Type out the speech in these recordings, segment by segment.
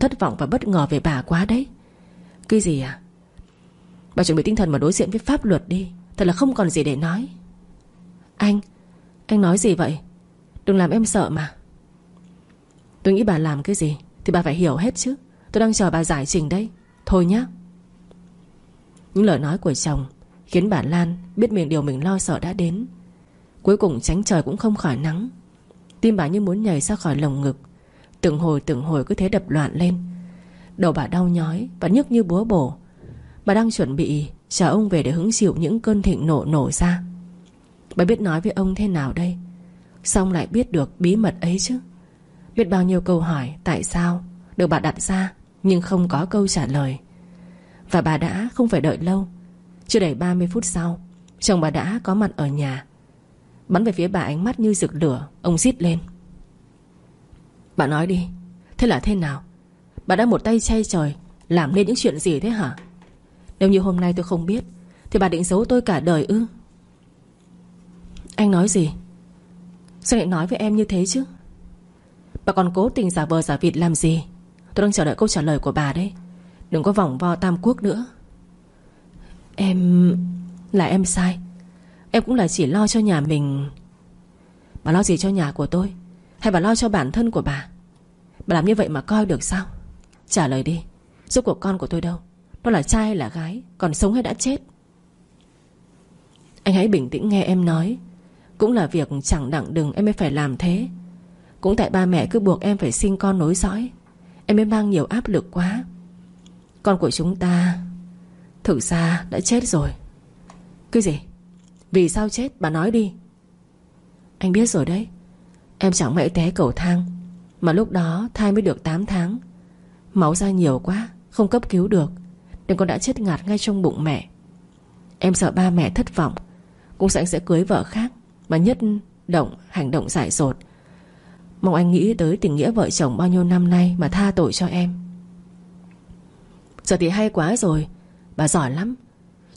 Thất vọng và bất ngờ về bà quá đấy. Cái gì à? Bà chuẩn bị tinh thần mà đối diện với pháp luật đi. Thật là không còn gì để nói. Anh Anh nói gì vậy? Đừng làm em sợ mà. Tôi nghĩ bà làm cái gì Thì bà phải hiểu hết chứ. Tôi đang chờ bà giải trình đây. Thôi nhá. Những lời nói của chồng Khiến bà Lan biết mình điều mình lo sợ đã đến. Cuối cùng tránh trời cũng không khỏi nắng. Tim bà như muốn nhảy ra khỏi lồng ngực. Từng hồi từng hồi cứ thế đập loạn lên. Đầu bà đau nhói Và nhức như búa bổ. Bà đang chuẩn bị chờ ông về để hứng chịu những cơn thịnh nộ nổ ra. Bà biết nói với ông thế nào đây? Xong lại biết được bí mật ấy chứ. Biết bao nhiêu câu hỏi, Tại sao, Được bà đặt ra, Nhưng không có câu trả lời. Và bà đã không phải đợi lâu. Chưa đầy 30 phút sau, Chồng bà đã có mặt ở nhà. Bắn về phía bà ánh mắt như rực lửa, Ông rít lên. Bà nói đi. Thế là thế nào? Bà đã một tay chay trời, Làm nên những chuyện gì thế hả? Nếu như hôm nay tôi không biết, Thì bà định giấu tôi cả đời ư? Anh nói gì? Sao lại nói với em như thế chứ? Bà còn cố tình giả vờ giả vịt làm gì? Tôi đang chờ đợi câu trả lời của bà đấy. Đừng có vòng vo tam quốc nữa. Em... Là em sai. Em cũng là chỉ lo cho nhà mình. Bà lo gì cho nhà của tôi? Hay bà lo cho bản thân của bà? Bà làm như vậy mà coi được sao? Trả lời đi Giúp của con của tôi đâu? Nó là trai hay là gái? Còn sống hay đã chết? Anh hãy bình tĩnh nghe em nói. Cũng là việc chẳng đặng đừng em mới phải làm thế. Cũng tại ba mẹ cứ buộc em phải sinh con nối dõi. Em mới mang nhiều áp lực quá. Con của chúng ta, Thực ra đã chết rồi. Cái gì? Vì sao chết? Bà nói đi. Anh biết rồi đấy. Em chẳng mẹ té cầu thang. Mà lúc đó thai mới được 8 tháng. Máu ra nhiều quá, Không cấp cứu được, Nên con đã chết ngạt ngay trong bụng mẹ. Em sợ ba mẹ thất vọng, Cũng sẽ sẽ cưới vợ khác, Mà nhất động, hành động dại dột. Mong anh nghĩ tới tình nghĩa vợ chồng bao nhiêu năm nay Mà tha tội cho em. Giờ thì hay quá rồi, Bà giỏi lắm.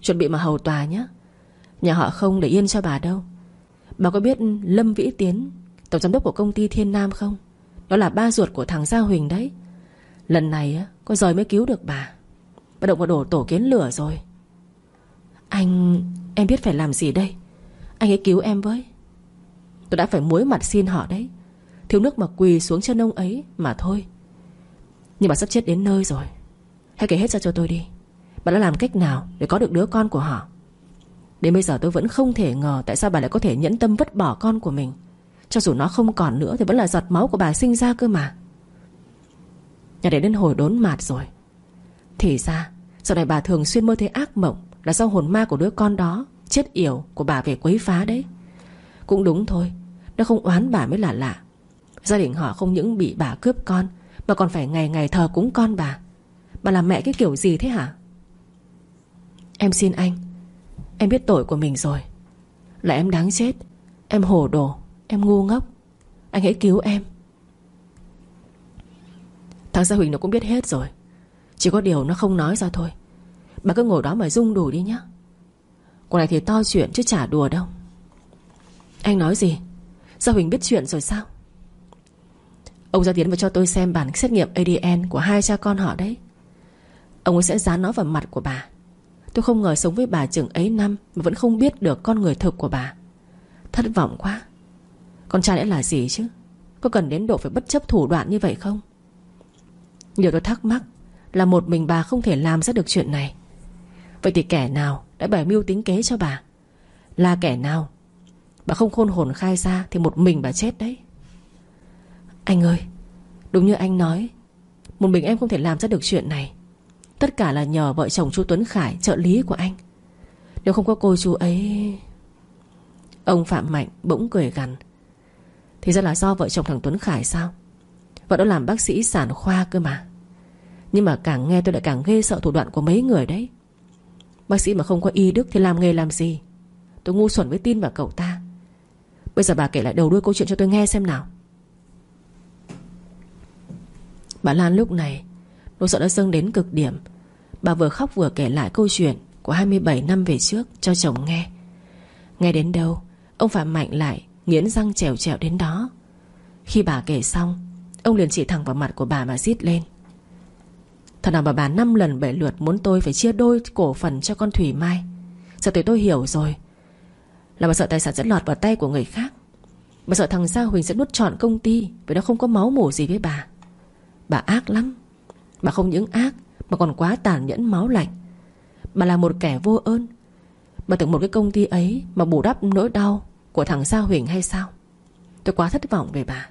Chuẩn bị mà hầu tòa nhé Nhà họ không để yên cho bà đâu. Bà có biết Lâm Vĩ Tiến, Tổng giám đốc của công ty Thiên Nam không? Đó là ba ruột của thằng Gia Huỳnh đấy. Lần này có rời mới cứu được bà. Bà động vào đổ tổ kiến lửa rồi. Anh, Em biết phải làm gì đây? Anh hãy cứu em với. Tôi đã phải muối mặt xin họ đấy. Thiếu nước mà quỳ xuống chân ông ấy Mà thôi. Nhưng bà sắp chết đến nơi rồi. Hãy kể hết ra cho tôi đi. Bà đã làm cách nào để có được đứa con của họ? Đến bây giờ tôi vẫn không thể ngờ Tại sao bà lại có thể nhẫn tâm vứt bỏ con của mình. Cho dù nó không còn nữa Thì vẫn là giọt máu của bà sinh ra cơ mà. Nhà để đến hồi đốn mạt rồi. Thì ra sau này bà thường xuyên mơ thấy ác mộng Là do hồn ma của đứa con đó Chết yểu của bà về quấy phá đấy. Cũng đúng thôi, Nó không oán bà mới là lạ. Gia đình họ không những bị bà cướp con, Mà còn phải ngày ngày thờ cúng con bà. Bà làm mẹ cái kiểu gì thế hả? Em xin anh, Em biết tội của mình rồi. Là em đáng chết, Em hồ đồ. Em ngu ngốc. Anh hãy cứu em. Thằng Gia Huỳnh nó cũng biết hết rồi. Chỉ có điều nó không nói ra thôi. Bà cứ ngồi đó mà rung đủ đi nhá. Còn này thì to chuyện chứ chả đùa đâu. Anh nói gì? Gia Huỳnh biết chuyện rồi sao? Ông Gia Tiến vừa cho tôi xem bản xét nghiệm ADN Của hai cha con họ đấy. Ông ấy sẽ dán nó vào mặt của bà. Tôi không ngờ sống với bà chừng ấy năm Mà vẫn không biết được con người thực của bà. Thất vọng quá. Con trai đã là gì chứ? Có cần đến độ phải bất chấp thủ đoạn như vậy không? Điều tôi thắc mắc Là một mình bà không thể làm ra được chuyện này. Vậy thì kẻ nào Đã bày mưu tính kế cho bà? Là kẻ nào? Bà không khôn hồn khai ra Thì một mình bà chết đấy. Anh ơi, Đúng như anh nói, Một mình em không thể làm ra được chuyện này. Tất cả là nhờ vợ chồng chú Tuấn Khải, Trợ lý của anh. Nếu không có cô chú ấy Ông Phạm Mạnh bỗng cười gằn. Thì ra là do vợ chồng thằng Tuấn Khải sao? Vợ đó làm bác sĩ sản khoa cơ mà. Nhưng mà càng nghe tôi lại càng ghê sợ thủ đoạn của mấy người đấy. Bác sĩ mà không có y đức Thì làm nghề làm gì? Tôi ngu xuẩn với tin vào cậu ta. Bây giờ bà kể lại đầu đuôi câu chuyện cho tôi nghe xem nào. Bà Lan lúc này, Nỗi sợ đã dâng đến cực điểm. Bà vừa khóc vừa kể lại câu chuyện Của 27 năm về trước cho chồng nghe. Nghe đến đâu, Ông Phạm Mạnh lại nghiến răng trèo trèo đến đó. Khi bà kể xong, Ông liền chỉ thẳng vào mặt của bà mà rít lên. Thật nào mà bà năm lần bảy lượt Muốn tôi phải chia đôi cổ phần cho con Thủy Mai. Giờ tới tôi hiểu rồi. Là bà sợ tài sản sẽ lọt vào tay của người khác. Bà sợ thằng Sa Huỳnh sẽ nuốt trọn công ty Vì nó không có máu mủ gì với bà. Bà ác lắm. Bà không những ác, Mà còn quá tàn nhẫn máu lạnh. Bà là một kẻ vô ơn. Bà tưởng một cái công ty ấy Mà bù đắp nỗi đau của thằng Sa Huỳnh hay sao? Tôi quá thất vọng về bà.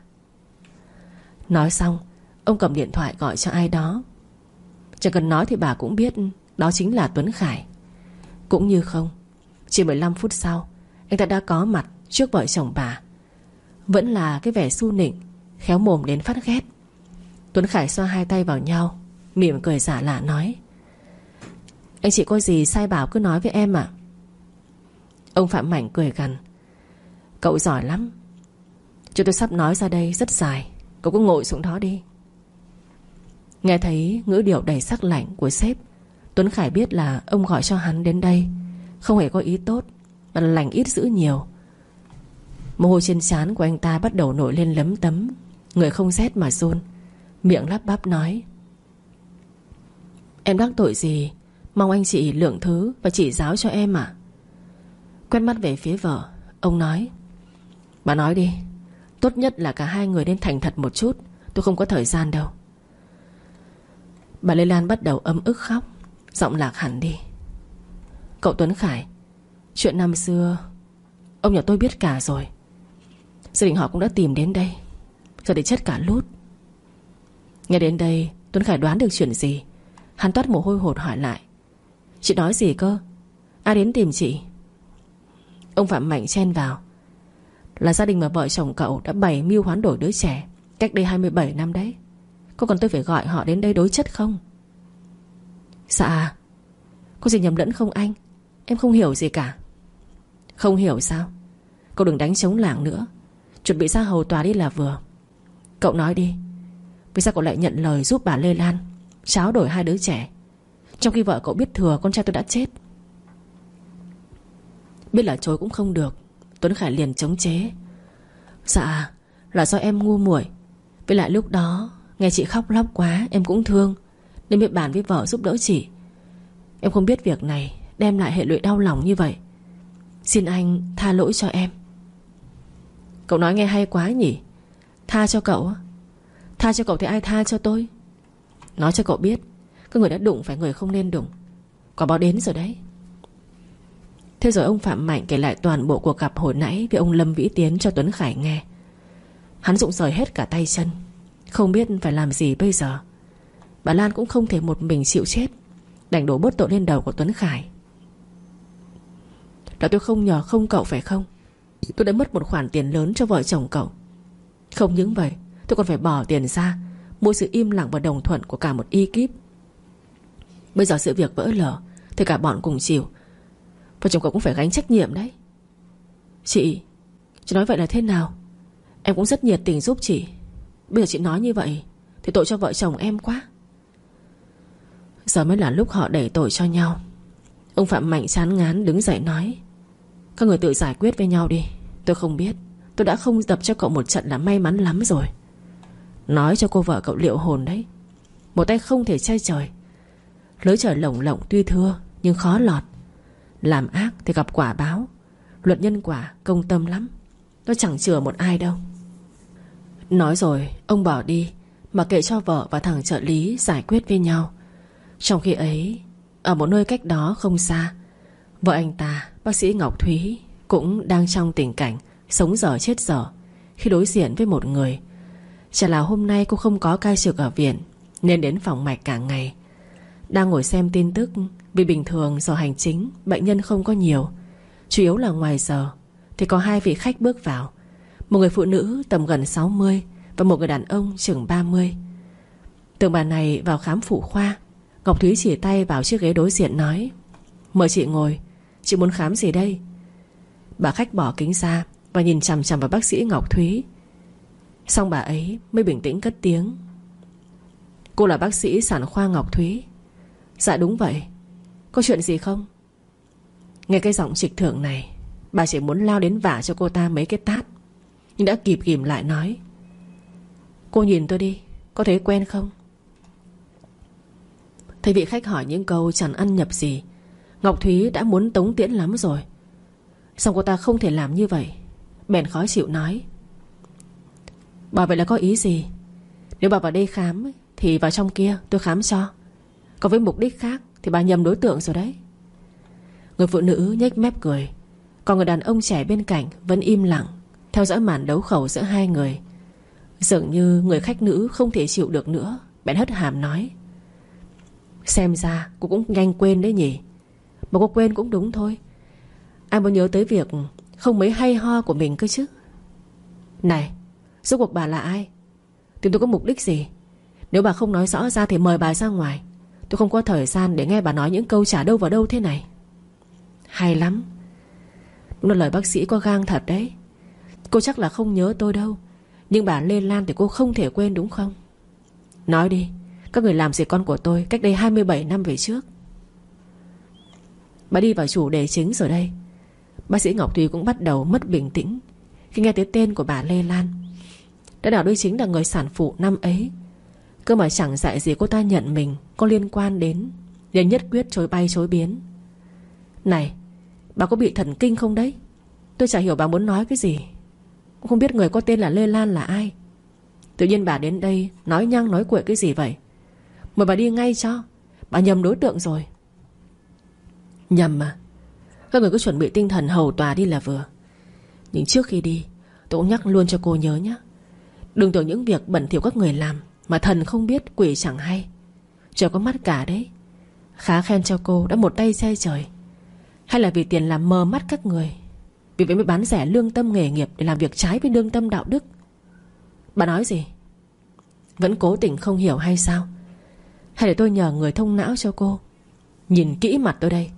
Nói xong, Ông cầm điện thoại gọi cho ai đó. Chẳng cần nói thì bà cũng biết Đó chính là Tuấn Khải. Cũng như không, Chỉ 15 phút sau, Anh ta đã có mặt trước vợ chồng bà. Vẫn là cái vẻ su nịnh, Khéo mồm đến phát ghét. Tuấn Khải xoa hai tay vào nhau, Mỉm cười giả lạ nói, Anh chị có gì sai bảo cứ nói với em ạ. Ông Phạm Mảnh cười gằn Cậu giỏi lắm. Chúng tôi sắp nói ra đây rất dài. Cậu cứ ngồi xuống đó đi. Nghe thấy ngữ điệu đầy sắc lạnh của sếp, Tuấn Khải biết là ông gọi cho hắn đến đây. Không hề có ý tốt, Mà là lành ít giữ nhiều. Mồ hôi trên trán của anh ta bắt đầu nổi lên lấm tấm. Người không rét mà run. Miệng lắp bắp nói, Em đắc tội gì? Mong anh chị lượng thứ Và chỉ giáo cho em ạ. Quét mắt về phía vợ, Ông nói Bà nói đi. Tốt nhất là cả hai người nên thành thật một chút. Tôi không có thời gian đâu. Bà Lê Lan bắt đầu ấm ức khóc. Giọng lạc hẳn đi. Cậu Tuấn Khải, Chuyện năm xưa, Ông nhà tôi biết cả rồi. Gia đình họ cũng đã tìm đến đây. Giờ thì chết cả lút. Nghe đến đây, Tuấn Khải đoán được chuyện gì. Hắn toát mồ hôi hột hỏi lại. Chị nói gì cơ? Ai đến tìm chị? Ông Phạm Mạnh chen vào. Là gia đình mà vợ chồng cậu đã bày mưu hoán đổi đứa trẻ. Cách đây 27 năm đấy. Có cần tôi phải gọi họ đến đây đối chất không? Dạ. Có gì nhầm lẫn không anh? Em không hiểu gì cả. Không hiểu sao? Cậu đừng đánh chống làng nữa. Chuẩn bị ra hầu tòa đi là vừa. Cậu nói đi. Vì sao cậu lại nhận lời giúp bà Lê Lan Cháo đổi hai đứa trẻ? Trong khi vợ cậu biết thừa con trai tôi đã chết. Biết là chối cũng không được. Tuấn Khải liền chống chế. Dạ là do em ngu muội. Với lại lúc đó, Nghe chị khóc lóc quá, em cũng thương, Nên biết bàn với vợ giúp đỡ chị. Em không biết việc này Đem lại hệ lụy đau lòng như vậy. Xin anh tha lỗi cho em. Cậu nói nghe hay quá nhỉ? Tha cho cậu Tha cho cậu thì ai tha cho tôi? Nói cho cậu biết Các người đã đụng phải người không nên đụng. Quả báo đến rồi đấy. Thế rồi ông Phạm Mạnh kể lại toàn bộ cuộc gặp hồi nãy Với ông Lâm Vĩ Tiến cho Tuấn Khải nghe. Hắn rụng rời hết cả tay chân, Không biết phải làm gì bây giờ. Bà Lan cũng không thể một mình chịu chết, Đành đổ bớt tội lên đầu của Tuấn Khải. Là tôi không nhờ không cậu phải không? Tôi đã mất một khoản tiền lớn cho vợ chồng cậu. Không những vậy, Tôi còn phải bỏ tiền ra, Mua sự im lặng và đồng thuận của cả một ekip. Bây giờ sự việc vỡ lở, Thì cả bọn cùng chịu và chồng cậu cũng phải gánh trách nhiệm đấy. Chị Chị nói vậy là thế nào? Em cũng rất nhiệt tình giúp chị. Bây giờ chị nói như vậy, Thì tội cho vợ chồng em quá. Giờ mới là lúc họ đẩy tội cho nhau. Ông Phạm Mạnh chán ngán đứng dậy nói, Các người tự giải quyết với nhau đi. Tôi không biết. Tôi đã không đập cho cậu một trận là may mắn lắm rồi. Nói cho cô vợ cậu liệu hồn đấy. Một tay không thể che trời. Lưới trời lồng lộng tuy thưa, Nhưng khó lọt. Làm ác thì gặp quả báo. Luật nhân quả công tâm lắm, Nó chẳng chừa một ai đâu. Nói rồi, ông bỏ đi, Mà kệ cho vợ và thằng trợ lý giải quyết với nhau. Trong khi ấy, Ở một nơi cách đó không xa, Vợ anh ta, Bác sĩ Ngọc Thúy, Cũng đang trong tình cảnh Sống dở chết dở Khi đối diện với một người. Chả là hôm nay cô không có cai trực ở viện, Nên đến phòng mạch cả ngày. Đang ngồi xem tin tức vì bình thường giờ hành chính, Bệnh nhân không có nhiều. Chủ yếu là ngoài giờ. Thì có hai vị khách bước vào. Một người phụ nữ tầm gần 60 Và một người đàn ông chừng 30 Tưởng bà này vào khám phụ khoa. Ngọc Thúy chỉ tay vào chiếc ghế đối diện nói, Mời chị ngồi. Chị muốn khám gì đây? Bà khách bỏ kính ra Và nhìn chằm chằm vào bác sĩ Ngọc Thúy. Xong bà ấy mới bình tĩnh cất tiếng, Cô là bác sĩ sản khoa Ngọc Thúy. Dạ đúng vậy. Có chuyện gì không? Nghe cái giọng trịch thượng này, Bà chỉ muốn lao đến vả cho cô ta mấy cái tát. Nhưng đã kịp kìm lại nói, Cô nhìn tôi đi, Có thấy quen không? Thấy vị khách hỏi những câu chẳng ăn nhập gì, Ngọc Thúy đã muốn tống tiễn lắm rồi. Xong cô ta không thể làm như vậy, Bèn khó chịu nói, Bà vậy là có ý gì? Nếu bà vào đây khám Thì vào trong kia tôi khám cho. Còn với mục đích khác thì bà nhầm đối tượng rồi đấy. Người phụ nữ nhếch mép cười. Còn người đàn ông trẻ bên cạnh Vẫn im lặng, Theo dõi màn đấu khẩu giữa hai người. Dường như người khách nữ không thể chịu được nữa, Bèn hất hàm nói. Xem ra cô cũng nhanh quên đấy nhỉ. Mà cô quên cũng đúng thôi. Ai muốn nhớ tới việc Không mấy hay ho của mình cơ chứ? Này, Rốt cuộc bà là ai? Tìm tôi có mục đích gì? Nếu bà không nói rõ ra thì mời bà ra ngoài. Tôi không có thời gian để nghe bà nói những câu trả đâu vào đâu thế này. Hay lắm. Đúng là lời bác sĩ có gang thật đấy. Cô chắc là không nhớ tôi đâu. Nhưng bà Lê Lan thì cô không thể quên đúng không? Nói đi, Các người làm gì con của tôi Cách đây 27 năm về trước? Bà đi vào chủ đề chính rồi đây. Bác sĩ Ngọc Thùy cũng bắt đầu mất bình tĩnh Khi nghe tới tên của bà Lê Lan. Đã đảo đây chính là người sản phụ năm ấy. Cơ mà chẳng dạy gì cô ta nhận mình, Có liên quan đến. Nên nhất quyết chối bay chối biến. Này, Bà có bị thần kinh không đấy? Tôi chả hiểu bà muốn nói cái gì. Không biết người có tên là Lê Lan là ai. Tự nhiên bà đến đây, Nói nhăng nói quậy cái gì vậy? Mời bà đi ngay cho. Bà nhầm đối tượng rồi. Nhầm mà Các người cứ chuẩn bị tinh thần hầu tòa đi là vừa. Nhưng trước khi đi, Tôi cũng nhắc luôn cho cô nhớ nhé Đừng tưởng những việc bẩn thỉu các người làm mà thần không biết quỷ chẳng hay. Trời có mắt cả đấy. Khá khen cho cô đã một tay che trời. Hay là vì tiền làm mờ mắt các người. Vì vậy mới bán rẻ lương tâm nghề nghiệp Để làm việc trái với lương tâm đạo đức. Bà nói gì? Vẫn cố tình không hiểu hay sao? Hay để tôi nhờ người thông não cho cô? Nhìn kỹ mặt tôi đây.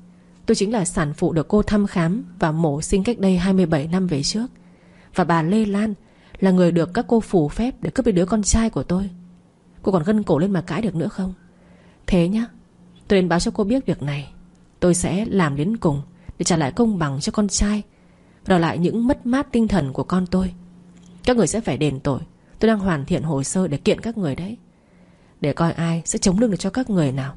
Tôi chính là sản phụ được cô thăm khám Và mổ sinh cách đây 27 năm về trước. Và bà Lê Lan Là người được các cô phủ phép Để cướp đi đứa con trai của tôi. Cô còn gân cổ lên mà cãi được nữa không? Thế nhá, Tôi đến báo cho cô biết việc này. Tôi sẽ làm đến cùng Để trả lại công bằng cho con trai Và đòi lại những mất mát tinh thần của con tôi. Các người sẽ phải đền tội. Tôi đang hoàn thiện hồ sơ để kiện các người đấy. Để coi ai sẽ chống lưng được cho các người nào.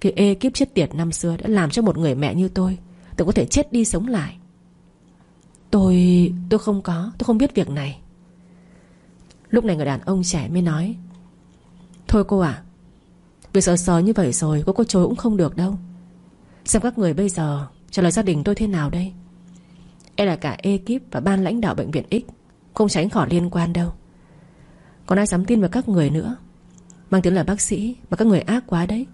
Cái ekip chết tiệt năm xưa Đã làm cho một người mẹ như tôi Tôi có thể chết đi sống lại. Tôi... tôi không có, Tôi không biết việc này. Lúc này người đàn ông trẻ mới nói Thôi cô ạ. Việc sợ sờ như vậy rồi, Cô có chối cũng không được đâu. Xem các người bây giờ, Trả lời gia đình tôi thế nào đây? E là cả ekip và ban lãnh đạo bệnh viện X, Không tránh khỏi liên quan đâu. Còn ai dám tin vào các người nữa? Mang tiếng là bác sĩ, Mà các người ác quá đấy.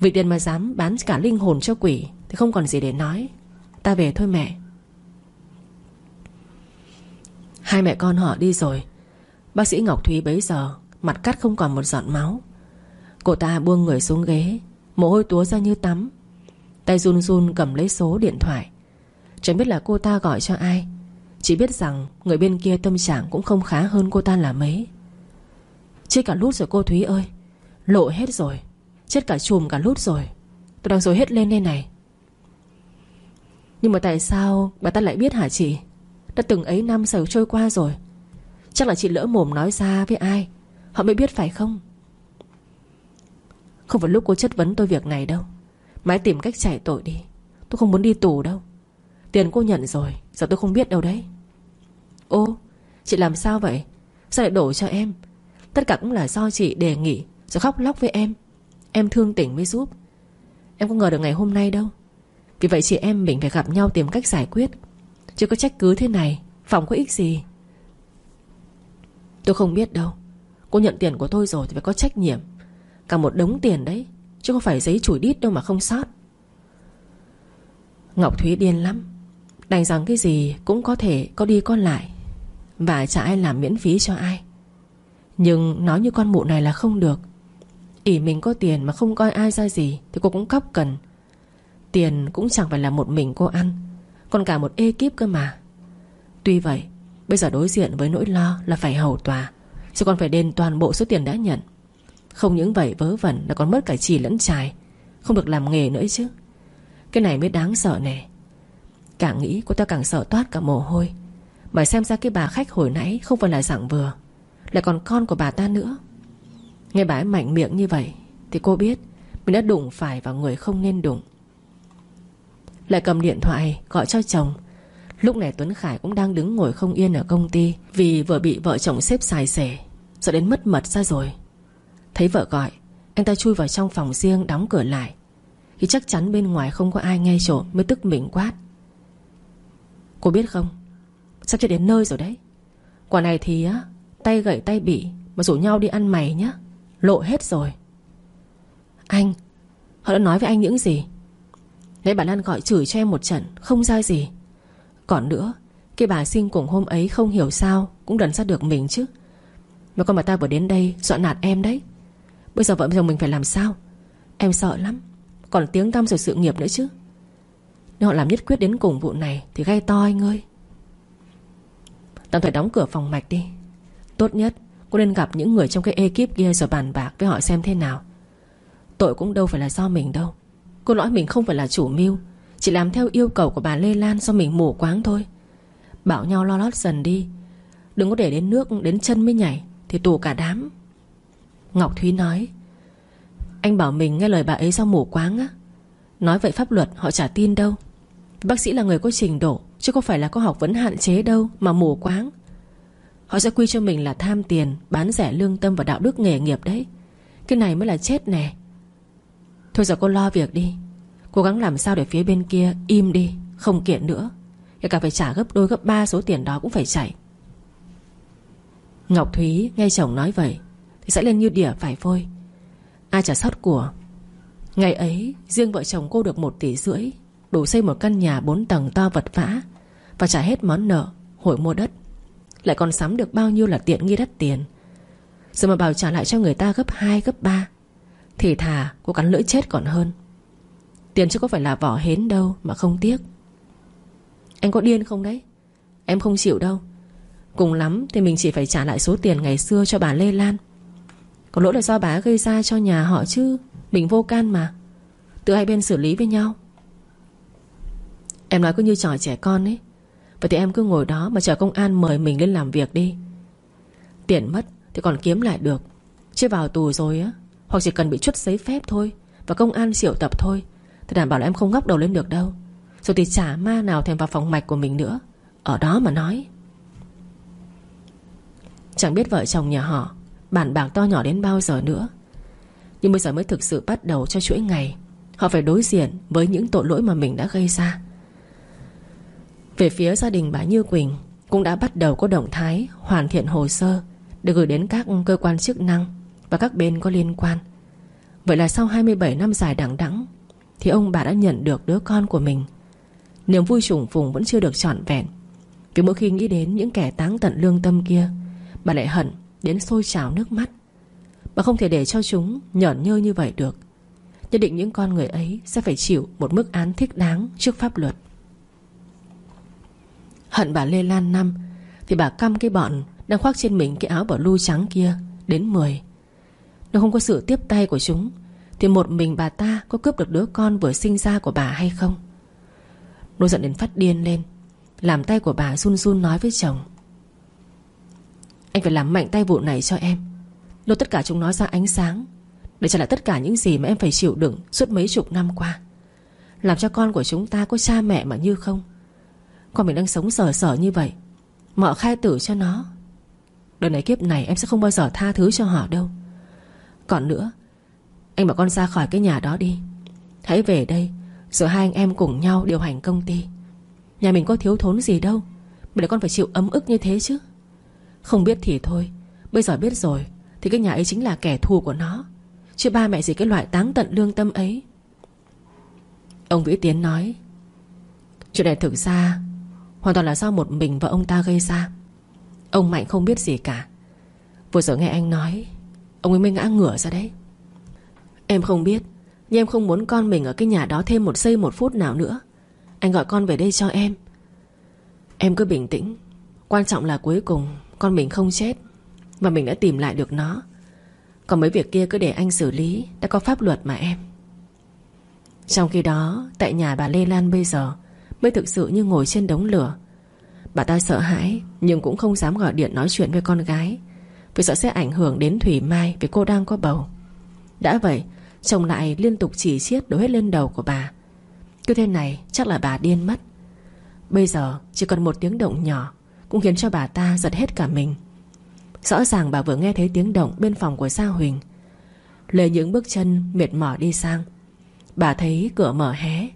Vì tiền mà dám bán cả linh hồn cho quỷ, Thì không còn gì để nói. Ta về thôi mẹ. Hai mẹ con họ đi rồi. Bác sĩ Ngọc Thúy bấy giờ Mặt cắt không còn một giọt máu. Cô ta buông người xuống ghế, Mồ hôi túa ra như tắm. Tay run run cầm lấy số điện thoại. Chẳng biết là cô ta gọi cho ai. Chỉ biết rằng người bên kia tâm trạng cũng không khá hơn cô ta là mấy. Chết cả lút rồi cô Thúy ơi. Lộ hết rồi. Chết cả chùm cả lút rồi. Tôi đang rồi hết lên đây này. Nhưng mà tại sao bà ta lại biết hả chị? Đã từng ấy năm sầu trôi qua rồi. Chắc là chị lỡ mồm nói ra với ai. Họ mới biết phải không? Không phải lúc cô chất vấn tôi việc này đâu. Mãi tìm cách chạy tội đi. Tôi không muốn đi tù đâu. Tiền cô nhận rồi, Giờ tôi không biết đâu đấy. Ô, Chị làm sao vậy? Sao lại đổ cho em? Tất cả cũng là do chị đề nghị, Rồi khóc lóc với em. Em thương tỉnh mới giúp. Em không ngờ được ngày hôm nay đâu. Vì vậy chị em mình phải gặp nhau tìm cách giải quyết. Chứ có trách cứ thế này, Phòng có ích gì? Tôi không biết đâu. Cô nhận tiền của tôi rồi thì phải có trách nhiệm. Cả một đống tiền đấy, Chứ không phải giấy chủi đít đâu mà không sót. Ngọc Thúy điên lắm. Đành rằng cái gì cũng có thể có đi có lại. Và chả ai làm miễn phí cho ai. Nhưng nói như con mụ này là không được. Ỉ mình có tiền mà không coi ai ra gì Thì cô cũng cóc cần. Tiền cũng chẳng phải là một mình cô ăn, Còn cả một ekip cơ mà. Tuy vậy, Bây giờ đối diện với nỗi lo là phải hầu tòa. Chứ còn phải đền toàn bộ số tiền đã nhận. Không những vậy, vớ vẩn Là còn mất cả chỉ lẫn trài. Không được làm nghề nữa chứ. Cái này mới đáng sợ nè. Càng nghĩ, cô ta càng sợ toát cả mồ hôi. Mà xem ra cái bà khách hồi nãy Không phải là dạng vừa. Lại còn con của bà ta nữa. Nghe bà ấy mạnh miệng như vậy, Thì cô biết Mình đã đụng phải vào người không nên đụng. Lại cầm điện thoại gọi cho chồng. Lúc này Tuấn Khải cũng đang đứng ngồi không yên ở công ty, Vì vừa bị vợ chồng xếp xài xể Sợ đến mất mật ra rồi. Thấy vợ gọi, Anh ta chui vào trong phòng riêng đóng cửa lại. Thì chắc chắn bên ngoài không có ai nghe trộm Mới tức mình quát. Cô biết không? Sắp chết đến nơi rồi đấy. Quả này thì á, Tay gậy tay bị Mà rủ nhau đi ăn mày nhá, Lộ hết rồi. Anh, Họ đã nói với anh những gì? Nãy bà Lan gọi chửi cho em một trận, Không ra gì. Còn nữa. Cái bà sinh cùng hôm ấy không hiểu sao Cũng đần ra được mình chứ. Mà con bà ta vừa đến đây dọa nạt em đấy. Bây giờ vợ chồng mình phải làm sao? Em sợ lắm. Còn tiếng tăm rồi sự nghiệp nữa chứ. Nếu họ làm nhất quyết đến cùng vụ này Thì gây to anh ơi. Tạm thời đóng cửa phòng mạch đi. Tốt nhất cô nên gặp những người trong cái ekip kia Rồi bàn bạc với họ xem thế nào. Tội cũng đâu phải là do mình đâu. Cô nói mình không phải là chủ mưu. Chỉ làm theo yêu cầu của bà Lê Lan Do mình mù quáng thôi. Bảo nhau lo lót dần đi. Đừng có để đến nước, đến chân mới nhảy, Thì tù cả đám. Ngọc Thúy nói, Anh bảo mình nghe lời bà ấy do mù quáng á. Nói vậy pháp luật, họ chả tin đâu. Bác sĩ là người có trình độ, Chứ không phải là có học vấn hạn chế đâu Mà mù quáng. Họ sẽ quy cho mình là tham tiền, Bán rẻ lương tâm và đạo đức nghề nghiệp đấy. Cái này mới là chết nè. Thôi giờ cô lo việc đi. Cố gắng làm sao để phía bên kia im đi, Không kiện nữa. Kể cả phải trả gấp đôi, gấp ba số tiền đó cũng phải chảy. Ngọc Thúy nghe chồng nói vậy, Thì sẽ lên như đỉa phải phôi. Ai trả sót của, Ngày ấy, riêng vợ chồng cô được một tỷ rưỡi, Đủ xây một căn nhà bốn tầng to vật vã Và trả hết món nợ Hồi mua đất. Lại còn sắm được bao nhiêu là tiện nghi đắt tiền. Giờ mà bảo trả lại cho người ta gấp 2 gấp 3 Thì thà cô cắn lưỡi chết còn hơn. Tiền chứ có phải là vỏ hến đâu Mà không tiếc. Anh có điên không đấy? Em không chịu đâu. Cùng lắm thì mình chỉ phải trả lại số tiền ngày xưa cho bà Lê Lan. Có lỗi là do bà gây ra cho nhà họ chứ, Mình vô can mà. Tự hai bên xử lý với nhau. Em nói cứ như trò trẻ con ấy. Vậy thì em cứ ngồi đó mà chờ công an mời mình lên làm việc đi. Tiền mất thì còn kiếm lại được. Chứ vào tù rồi á, Hoặc chỉ cần bị chút giấy phép thôi Và công an triệu tập thôi Tôi đảm bảo là em không ngóc đầu lên được đâu. Rồi thì chả ma nào thèm vào phòng mạch của mình nữa. Ở đó mà nói. Chẳng biết vợ chồng nhà họ, Bản bạc to nhỏ đến bao giờ nữa. Nhưng bây giờ mới thực sự bắt đầu cho chuỗi ngày. Họ phải đối diện với những tội lỗi mà mình đã gây ra. Về phía gia đình bà Như Quỳnh, Cũng đã bắt đầu có động thái Hoàn thiện hồ sơ Để gửi đến các cơ quan chức năng Và các bên có liên quan. Vậy là sau 27 năm dài đẳng đẵng thì ông bà đã nhận được đứa con của mình. Niềm vui trùng phùng vẫn chưa được trọn vẹn. Vì mỗi khi nghĩ đến những kẻ táng tận lương tâm kia, Bà lại hận đến sôi trào nước mắt. Bà không thể để cho chúng nhởn nhơ như vậy được. Nhất định những con người ấy Sẽ phải chịu một mức án thích đáng trước pháp luật. Hận bà Lê Lan năm, Thì bà căm cái bọn Đang khoác trên mình cái áo bảo lưu trắng kia Đến 10 Nếu không có sự tiếp tay của chúng thì một mình bà ta có cướp được đứa con vừa sinh ra của bà hay không? Nỗi giận đến phát điên lên, Làm tay của bà run run nói với chồng. Anh phải làm mạnh tay vụ này cho em. Lột tất cả chúng nó ra ánh sáng, Để trả lại tất cả những gì mà em phải chịu đựng Suốt mấy chục năm qua. Làm cho con của chúng ta có cha mẹ mà như không? Con mình đang sống sở sở như vậy mọ khai tử cho nó. Đời này kiếp này em sẽ không bao giờ tha thứ cho họ đâu. Còn nữa anh bảo con ra khỏi cái nhà đó đi. Hãy về đây, Rồi hai anh em cùng nhau điều hành công ty. Nhà mình có thiếu thốn gì đâu, Mà để con phải chịu ấm ức như thế chứ. Không biết thì thôi, Bây giờ biết rồi, Thì cái nhà ấy chính là kẻ thù của nó. Chứ ba mẹ gì cái loại táng tận lương tâm ấy. Ông Vĩ Tiến nói, Chuyện này thực ra Hoàn toàn là do một mình và ông ta gây ra. Ông Mạnh không biết gì cả. Vừa rồi nghe anh nói, Ông ấy mới ngã ngửa ra đấy. Em không biết, Nhưng em không muốn con mình ở cái nhà đó thêm một giây một phút nào nữa. Anh gọi con về đây cho em. Em cứ bình tĩnh. Quan trọng là cuối cùng Con mình không chết Và mình đã tìm lại được nó. Còn mấy việc kia cứ để anh xử lý, Đã có pháp luật mà em. Trong khi đó, Tại nhà bà Lê Lan bây giờ, Mới thực sự như ngồi trên đống lửa. Bà ta sợ hãi, Nhưng cũng không dám gọi điện nói chuyện với con gái, Vì sợ sẽ ảnh hưởng đến Thủy Mai Vì cô đang có bầu. Đã vậy Chồng lại liên tục chỉ chiết đổ hết lên đầu của bà. Cứ thế này, chắc là bà điên mất. Bây giờ, chỉ còn một tiếng động nhỏ, Cũng khiến cho bà ta giật hết cả mình. Rõ ràng bà vừa nghe thấy tiếng động Bên phòng của Sa Huỳnh. Lê những bước chân mệt mỏi đi sang. Bà thấy cửa mở hé.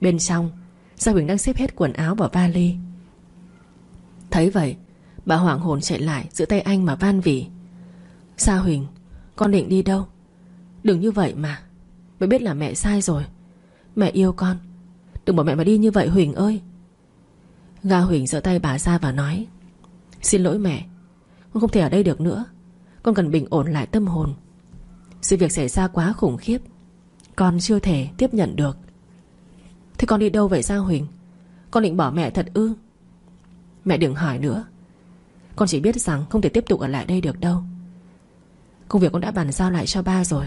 Bên trong Sa Huỳnh đang xếp hết quần áo vào vali. Thấy vậy, Bà hoảng hồn chạy lại giữ tay anh mà van vỉ. Sa Huỳnh, Con định đi đâu? Đừng như vậy mà. Mẹ biết là mẹ sai rồi. Mẹ yêu con. Đừng bỏ mẹ mà đi như vậy, Huỳnh ơi. Ga Huỳnh giơ tay bà ra và nói, Xin lỗi mẹ. Con không thể ở đây được nữa. Con cần bình ổn lại tâm hồn. Sự việc xảy ra quá khủng khiếp. Con chưa thể tiếp nhận được. Thế con đi đâu vậy sao, Huỳnh? Con định bỏ mẹ thật ư? Mẹ đừng hỏi nữa. Con chỉ biết rằng không thể tiếp tục ở lại đây được đâu. Công việc con đã bàn giao lại cho ba rồi.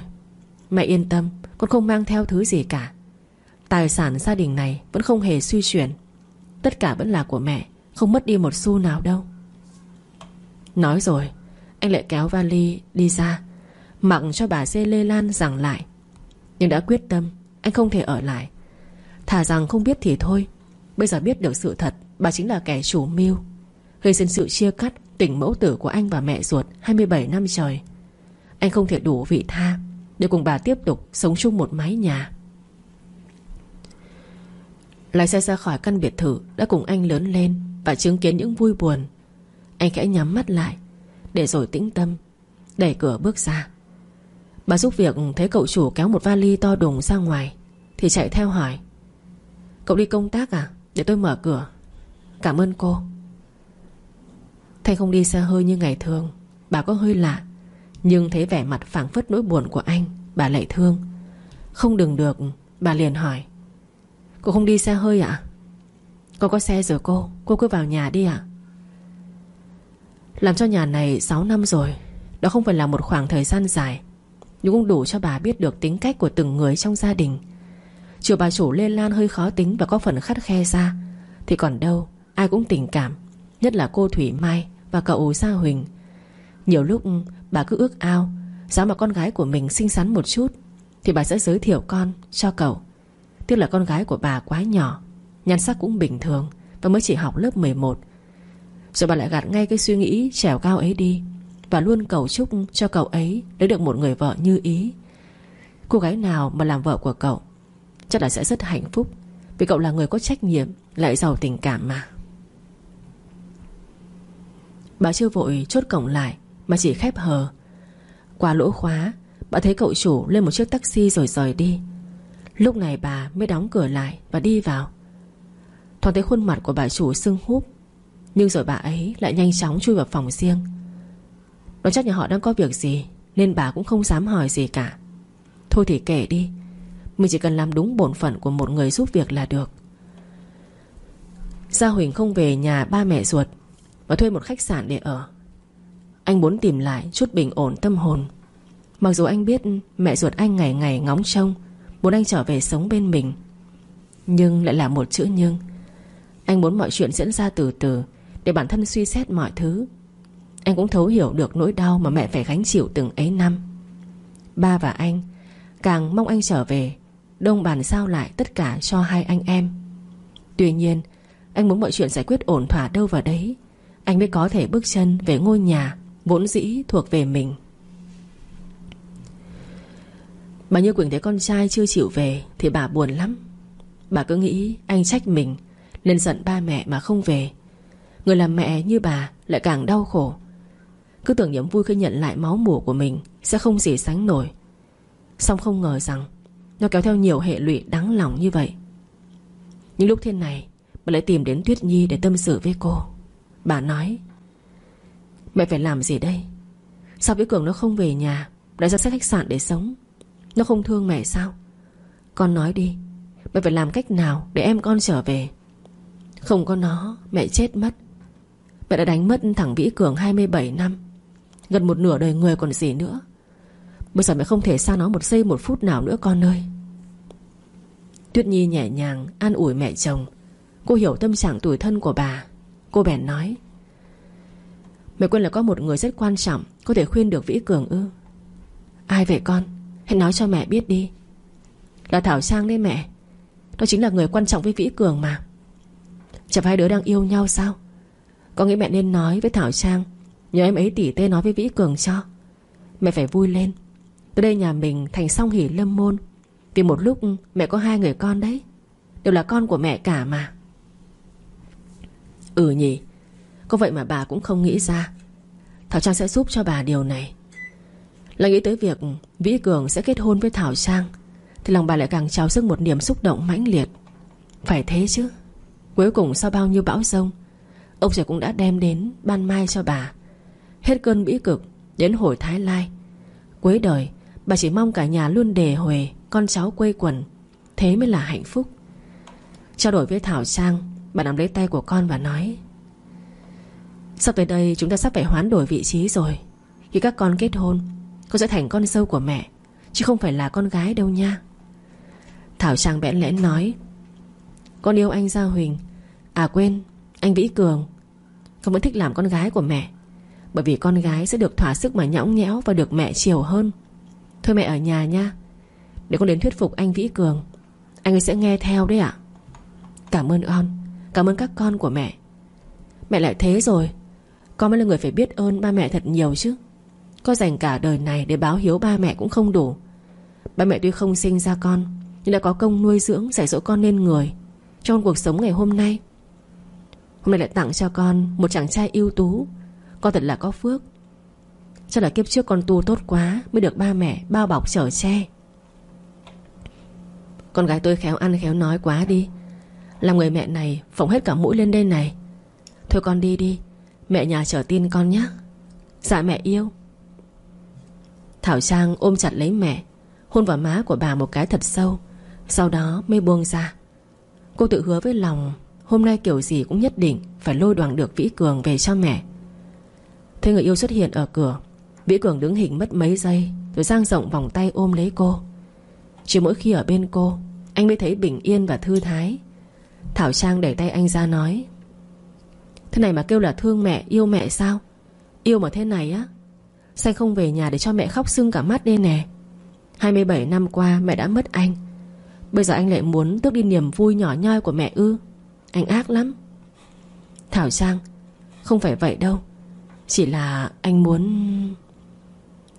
Mẹ yên tâm, Con không mang theo thứ gì cả. Tài sản gia đình này vẫn không hề suy chuyển. Tất cả vẫn là của mẹ, Không mất đi một xu nào đâu. Nói rồi, Anh lại kéo vali đi ra, Mặc cho bà dê lê lan rằng lại. Nhưng đã quyết tâm, Anh không thể ở lại. Thà rằng không biết thì thôi, Bây giờ biết được sự thật, Bà chính là kẻ chủ mưu. Gây sinh sự chia cắt Tình mẫu tử của anh và mẹ ruột 27 năm trời. Anh không thể đủ vị tha. Để cùng bà tiếp tục sống chung một mái nhà. Lái xe ra khỏi căn biệt thự Đã cùng anh lớn lên Và chứng kiến những vui buồn. Anh khẽ nhắm mắt lại, Để rồi tĩnh tâm, Đẩy cửa bước ra. Bà giúp việc thấy cậu chủ kéo một vali to đùng ra ngoài, Thì chạy theo hỏi, Cậu đi công tác à? Để tôi mở cửa. Cảm ơn cô. Thanh không đi xe hơi như ngày thường, Bà có hơi lạ. Nhưng thấy vẻ mặt phảng phất nỗi buồn của anh, Bà lại thương. Không đừng được, Bà liền hỏi. Cô không đi xe hơi ạ? À? Có xe rồi cô Cô cứ vào nhà đi ạ. Làm cho nhà này 6 năm rồi, Đó không phải là một khoảng thời gian dài, Nhưng cũng đủ cho bà biết được tính cách của từng người trong gia đình. Chiều bà chủ Lê Lan hơi khó tính Và có phần khắt khe ra, Thì còn đâu, ai cũng tình cảm, Nhất là cô Thủy Mai và cậu Sa Huỳnh. Nhiều lúc bà cứ ước ao. Giá mà con gái của mình xinh xắn một chút? Thì bà sẽ giới thiệu con cho cậu. Tiếc là con gái của bà quá nhỏ, Nhan sắc cũng bình thường, Và mới chỉ học lớp 11 Rồi bà lại gạt ngay cái suy nghĩ trèo cao ấy đi, Và luôn cầu chúc cho cậu ấy Lấy được một người vợ như ý. Cô gái nào mà làm vợ của cậu, Chắc là sẽ rất hạnh phúc, Vì cậu là người có trách nhiệm, Lại giàu tình cảm mà. Bà chưa vội chốt cổng lại mà chỉ khép hờ. Qua lỗ khóa, Bà thấy cậu chủ lên một chiếc taxi rồi rời đi. Lúc này bà mới đóng cửa lại Và đi vào. Thoáng thấy khuôn mặt của bà chủ sưng húp, Nhưng rồi bà ấy lại nhanh chóng chui vào phòng riêng. Nó chắc nhà họ đang có việc gì, Nên bà cũng không dám hỏi gì cả. Thôi thì kể đi, Mình chỉ cần làm đúng bổn phận của một người giúp việc là được. Gia Huỳnh không về nhà ba mẹ ruột Và thuê một khách sạn để ở. Anh muốn tìm lại chút bình ổn tâm hồn. Mặc dù anh biết mẹ ruột anh ngày ngày ngóng trông, Muốn anh trở về sống bên mình, Nhưng lại là một chữ nhưng. Anh muốn mọi chuyện diễn ra từ từ, Để bản thân suy xét mọi thứ. Anh cũng thấu hiểu được nỗi đau Mà mẹ phải gánh chịu từng ấy năm. Ba và anh Càng mong anh trở về Đông bàn sao lại tất cả cho hai anh em. Tuy nhiên, Anh muốn mọi chuyện giải quyết ổn thỏa đâu vào đấy. Anh mới có thể bước chân về ngôi nhà. Vốn dĩ thuộc về mình. Bà Như Quỳnh thấy con trai chưa chịu về Thì bà buồn lắm. Bà cứ nghĩ anh trách mình, Nên giận ba mẹ mà không về. Người làm mẹ như bà lại càng đau khổ. Cứ tưởng niềm vui khi nhận lại máu mủ của mình Sẽ không gì sánh nổi. Xong không ngờ rằng Nó kéo theo nhiều hệ lụy đáng lòng như vậy. Những lúc thế này, Bà lại tìm đến Tuyết Nhi để tâm sự với cô. Bà nói Mẹ phải làm gì đây? Sao Vĩ Cường nó không về nhà, Lại ra khách sạn để sống? Nó không thương mẹ sao? Con nói đi, Mẹ phải làm cách nào để em con trở về? Không có nó, mẹ chết mất. Mẹ đã đánh mất thằng Vĩ Cường 27 năm. Gần một nửa đời người còn gì nữa. Bây giờ mẹ không thể xa nó một giây một phút nào nữa con ơi. Tuyết Nhi nhẹ nhàng an ủi mẹ chồng. Cô hiểu tâm trạng tuổi thân của bà. Cô bèn nói Mẹ quên là có một người rất quan trọng, Có thể khuyên được Vĩ Cường ư? Ai vậy con? Hãy nói cho mẹ biết đi. Là Thảo Trang đấy mẹ. Đó chính là người quan trọng với Vĩ Cường mà. Chẳng hai đứa đang yêu nhau sao? Có nghĩ mẹ nên nói với Thảo Trang, Nhờ em ấy tỉ tê nói với Vĩ Cường cho. Mẹ phải vui lên. Tới đây nhà mình thành song hỷ lâm môn. Vì một lúc mẹ có hai người con đấy. Đều là con của mẹ cả mà. Ừ nhỉ. Có vậy mà bà cũng không nghĩ ra. Thảo Trang sẽ giúp cho bà điều này. Là nghĩ tới việc Vĩ Cường sẽ kết hôn với Thảo Trang, Thì lòng bà lại càng trào sức một niềm xúc động mãnh liệt. Phải thế chứ, Cuối cùng sau bao nhiêu bão rông Ông trời cũng đã đem đến ban mai cho bà. Hết cơn bĩ cực Đến hồi Thái Lai. Cuối đời, bà chỉ mong cả nhà luôn đề huề Con cháu quây quần, Thế mới là hạnh phúc. Trao đổi với Thảo Trang, Bà nắm lấy tay của con và nói Sắp tới đây chúng ta sắp phải hoán đổi vị trí rồi. Khi các con kết hôn, Con sẽ thành con dâu của mẹ, Chứ không phải là con gái đâu nha. Thảo Trang bẽn lẽn nói, Con yêu anh Gia Huỳnh. À quên, Anh Vĩ Cường. Con vẫn thích làm con gái của mẹ, Bởi vì con gái sẽ được thỏa sức mà nhõng nhẽo Và được mẹ chiều hơn. Thôi mẹ ở nhà nha. Để con đến thuyết phục anh Vĩ Cường, Anh ấy sẽ nghe theo đấy ạ. Cảm ơn con, Cảm ơn các con của mẹ. Mẹ lại thế rồi. Con mới là người phải biết ơn ba mẹ thật nhiều chứ. Có dành cả đời này để báo hiếu ba mẹ cũng không đủ. Ba mẹ tuy không sinh ra con, Nhưng đã có công nuôi dưỡng, dạy dỗ con nên người. Trong cuộc sống ngày hôm nay Hôm nay lại tặng cho con Một chàng trai ưu tú. Con thật là có phước. Chắc là kiếp trước con tu tốt quá Mới được ba mẹ bao bọc chở che. Con gái tôi khéo ăn, khéo nói quá đi. Làm người mẹ này phỏng hết cả mũi lên đây này. Thôi con đi đi Mẹ nhà chờ tin con nhé. Dạ mẹ yêu. Thảo Trang ôm chặt lấy mẹ, Hôn vào má của bà một cái thật sâu, Sau đó mới buông ra. Cô tự hứa với lòng, Hôm nay kiểu gì cũng nhất định Phải lôi đoàn được Vĩ Cường về cho mẹ. Thế người yêu xuất hiện ở cửa, Vĩ Cường đứng hình mất mấy giây, Rồi giang rộng vòng tay ôm lấy cô. Chỉ mỗi khi ở bên cô, Anh mới thấy bình yên và thư thái. Thảo Trang đẩy tay anh ra nói Thế này mà kêu là thương mẹ, Yêu mẹ sao? Yêu mà thế này á Sao không về nhà để cho mẹ khóc sưng cả mắt đây nè. 27 năm qua mẹ đã mất anh. Bây giờ anh lại muốn tước đi niềm vui nhỏ nhoi của mẹ ư? Anh ác lắm. Thảo Trang, Không phải vậy đâu. Chỉ là anh muốn,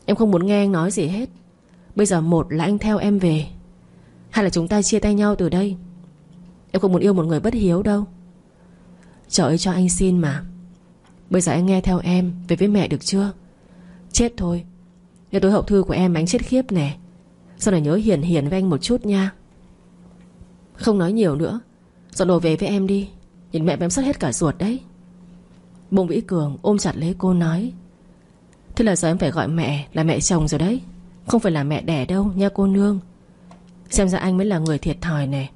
Em không muốn nghe anh nói gì hết. Bây giờ một là anh theo em về, Hai là chúng ta chia tay nhau từ đây. Em không muốn yêu một người bất hiếu đâu. Trời ơi, cho anh xin mà. Bây giờ anh nghe theo em, Về với mẹ được chưa? Chết thôi. Nghe tối hậu thư của em anh chết khiếp nè. Sau này nhớ hiền hiền với anh một chút nha? Không nói nhiều nữa. Dọn đồ về với em đi. Nhìn mẹ em sắp hết cả ruột đấy. Bông Vĩ Cường ôm chặt lấy cô nói. Thế là giờ em phải gọi mẹ là mẹ chồng rồi đấy. Không phải là mẹ đẻ đâu nha cô nương. Xem ra anh mới là người thiệt thòi nè.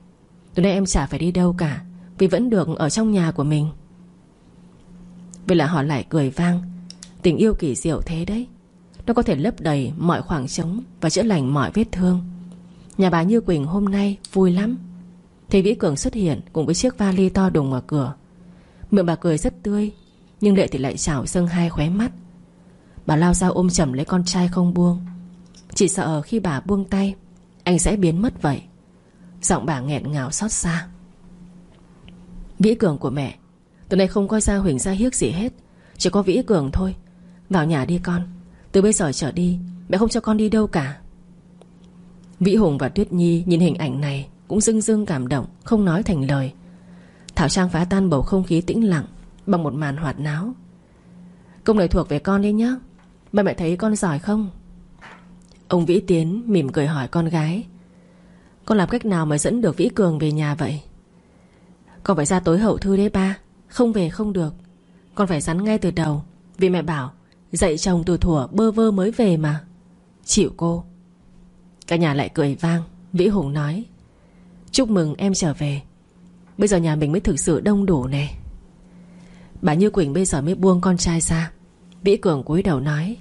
Từ nay em chả phải đi đâu cả. Vì vẫn được ở trong nhà của mình. Vậy là họ lại cười vang. Tình yêu kỳ diệu thế đấy. Nó có thể lấp đầy mọi khoảng trống Và chữa lành mọi vết thương. Nhà bà Như Quỳnh hôm nay vui lắm. Thấy Vĩ Cường xuất hiện Cùng với chiếc vali to đùng ở cửa. Miệng bà cười rất tươi, Nhưng Lệ thì lại chảo sưng hai khóe mắt. Bà lao ra ôm chầm lấy con trai không buông. Chỉ sợ khi bà buông tay, Anh sẽ biến mất vậy. Giọng bà nghẹn ngào xót xa. Vĩ Cường của mẹ. Từ nay không coi ra Huỳnh ra Hiếc gì hết. Chỉ có Vĩ Cường thôi. Vào nhà đi con. Từ bây giờ trở đi, Mẹ không cho con đi đâu cả. Vĩ Hùng và Tuyết Nhi nhìn hình ảnh này Cũng dưng dưng cảm động, Không nói thành lời. Thảo Trang phá tan bầu không khí tĩnh lặng Bằng một màn hoạt náo. Công này thuộc về con đi nhá. Ba mẹ thấy con giỏi không? Ông Vĩ Tiến mỉm cười hỏi con gái. Con làm cách nào mà dẫn được Vĩ Cường về nhà vậy? Con phải ra tối hậu thư đấy ba. Không về không được. Con phải rắn ngay từ đầu. Vì mẹ bảo, Dạy chồng từ thủa bơ vơ mới về mà. Chịu cô. Cả nhà lại cười vang. Vĩ Hùng nói, Chúc mừng em trở về. Bây giờ nhà mình mới thực sự đông đủ nè. Bà Như Quỳnh bây giờ mới buông con trai ra. Vĩ Cường cúi đầu nói,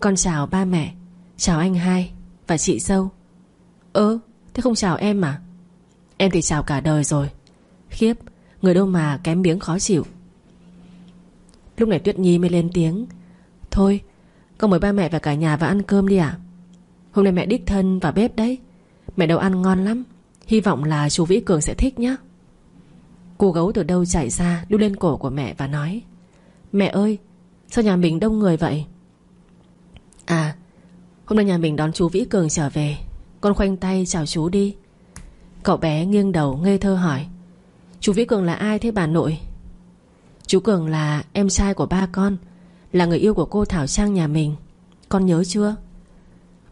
Con chào ba mẹ. Chào anh hai Và chị dâu. Ơ, thế không chào em mà Em thì chào cả đời rồi. Khiếp, Người đâu mà kém miếng khó chịu. Lúc này Tuyết Nhi mới lên tiếng. Thôi Con mời ba mẹ và cả nhà vào ăn cơm đi ạ. Hôm nay mẹ đích thân vào bếp đấy. Mẹ nấu ăn ngon lắm. Hy vọng là chú Vĩ Cường sẽ thích nhé Cô gấu từ đâu chạy ra, Đu lên cổ của mẹ và nói. Mẹ ơi, Sao nhà mình đông người vậy? À Hôm nay nhà mình đón chú Vĩ Cường trở về. Con khoanh tay chào chú đi. Cậu bé nghiêng đầu ngây thơ hỏi. Chú Vĩ Cường là ai thế bà nội? Chú Cường là em trai của ba con, Là người yêu của cô Thảo Trang nhà mình. Con nhớ chưa?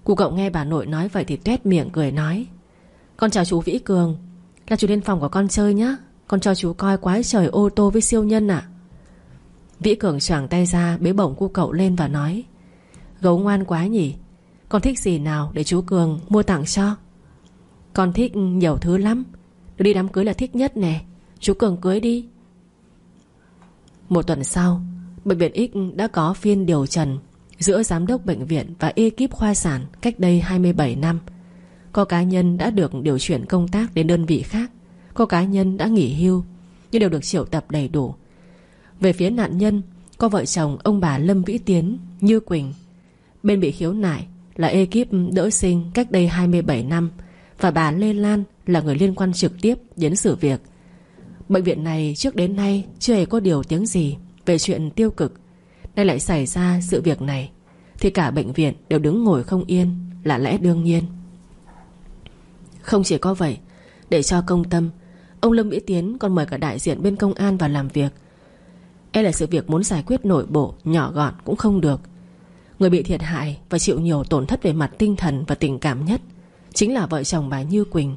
Cụ cậu nghe bà nội nói vậy thì tuét miệng cười nói, Con chào chú Vĩ Cường Là chú lên phòng của con chơi nhá. Con cho chú coi quái trời ô tô với siêu nhân ạ. Vĩ Cường choàng tay ra, Bế bổng cu cậu lên và nói, Gấu ngoan quá nhỉ, Con thích gì nào để chú Cường mua tặng cho? Con thích nhiều thứ lắm đi đám cưới là thích nhất nè. Chú Cường cưới đi. Một tuần sau, Bệnh viện X đã có phiên điều trần Giữa giám đốc bệnh viện và ekip khoa sản Cách đây 27 năm. Có cá nhân đã được điều chuyển công tác đến đơn vị khác, Có cá nhân đã nghỉ hưu, Nhưng đều được triệu tập đầy đủ. Về phía nạn nhân, Có vợ chồng ông bà Lâm Vĩ Tiến, Như Quỳnh. Bên bị khiếu nại là ekip đỡ sinh cách đây 27 năm Và bà Lê Lan là người liên quan trực tiếp đến sự việc. Bệnh viện này trước đến nay chưa hề có điều tiếng gì về chuyện tiêu cực. Nay lại xảy ra sự việc này, Thì cả bệnh viện đều đứng ngồi không yên Là lẽ đương nhiên. Không chỉ có vậy, Để cho công tâm, Ông Lâm Mỹ Tiến còn mời cả đại diện bên công an vào làm việc. E là sự việc muốn giải quyết nội bộ Nhỏ gọn cũng không được. Người bị thiệt hại và chịu nhiều tổn thất về mặt tinh thần và tình cảm nhất Chính là vợ chồng bà Như Quỳnh,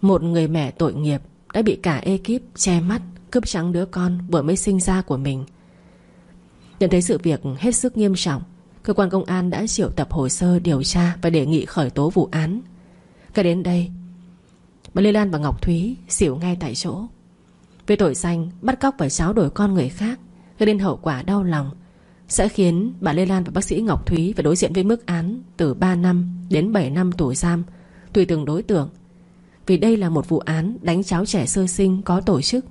Một người mẹ tội nghiệp. Đã bị cả ekip che mắt, Cướp trắng đứa con vừa mới sinh ra của mình. Nhận thấy sự việc hết sức nghiêm trọng, Cơ quan công an đã triệu tập hồ sơ điều tra Và đề nghị khởi tố vụ án. Cái đến đây, Bà Lê Lan và Ngọc Thúy xỉu ngay tại chỗ. Về tội danh bắt cóc và cháo đổi con người khác Gây đến hậu quả đau lòng, Sẽ khiến bà Lê Lan và bác sĩ Ngọc Thúy Phải đối diện với mức án từ 3 năm đến 7 năm tù giam, Tùy từng đối tượng. Vì đây là một vụ án đánh cháo trẻ sơ sinh có tổ chức.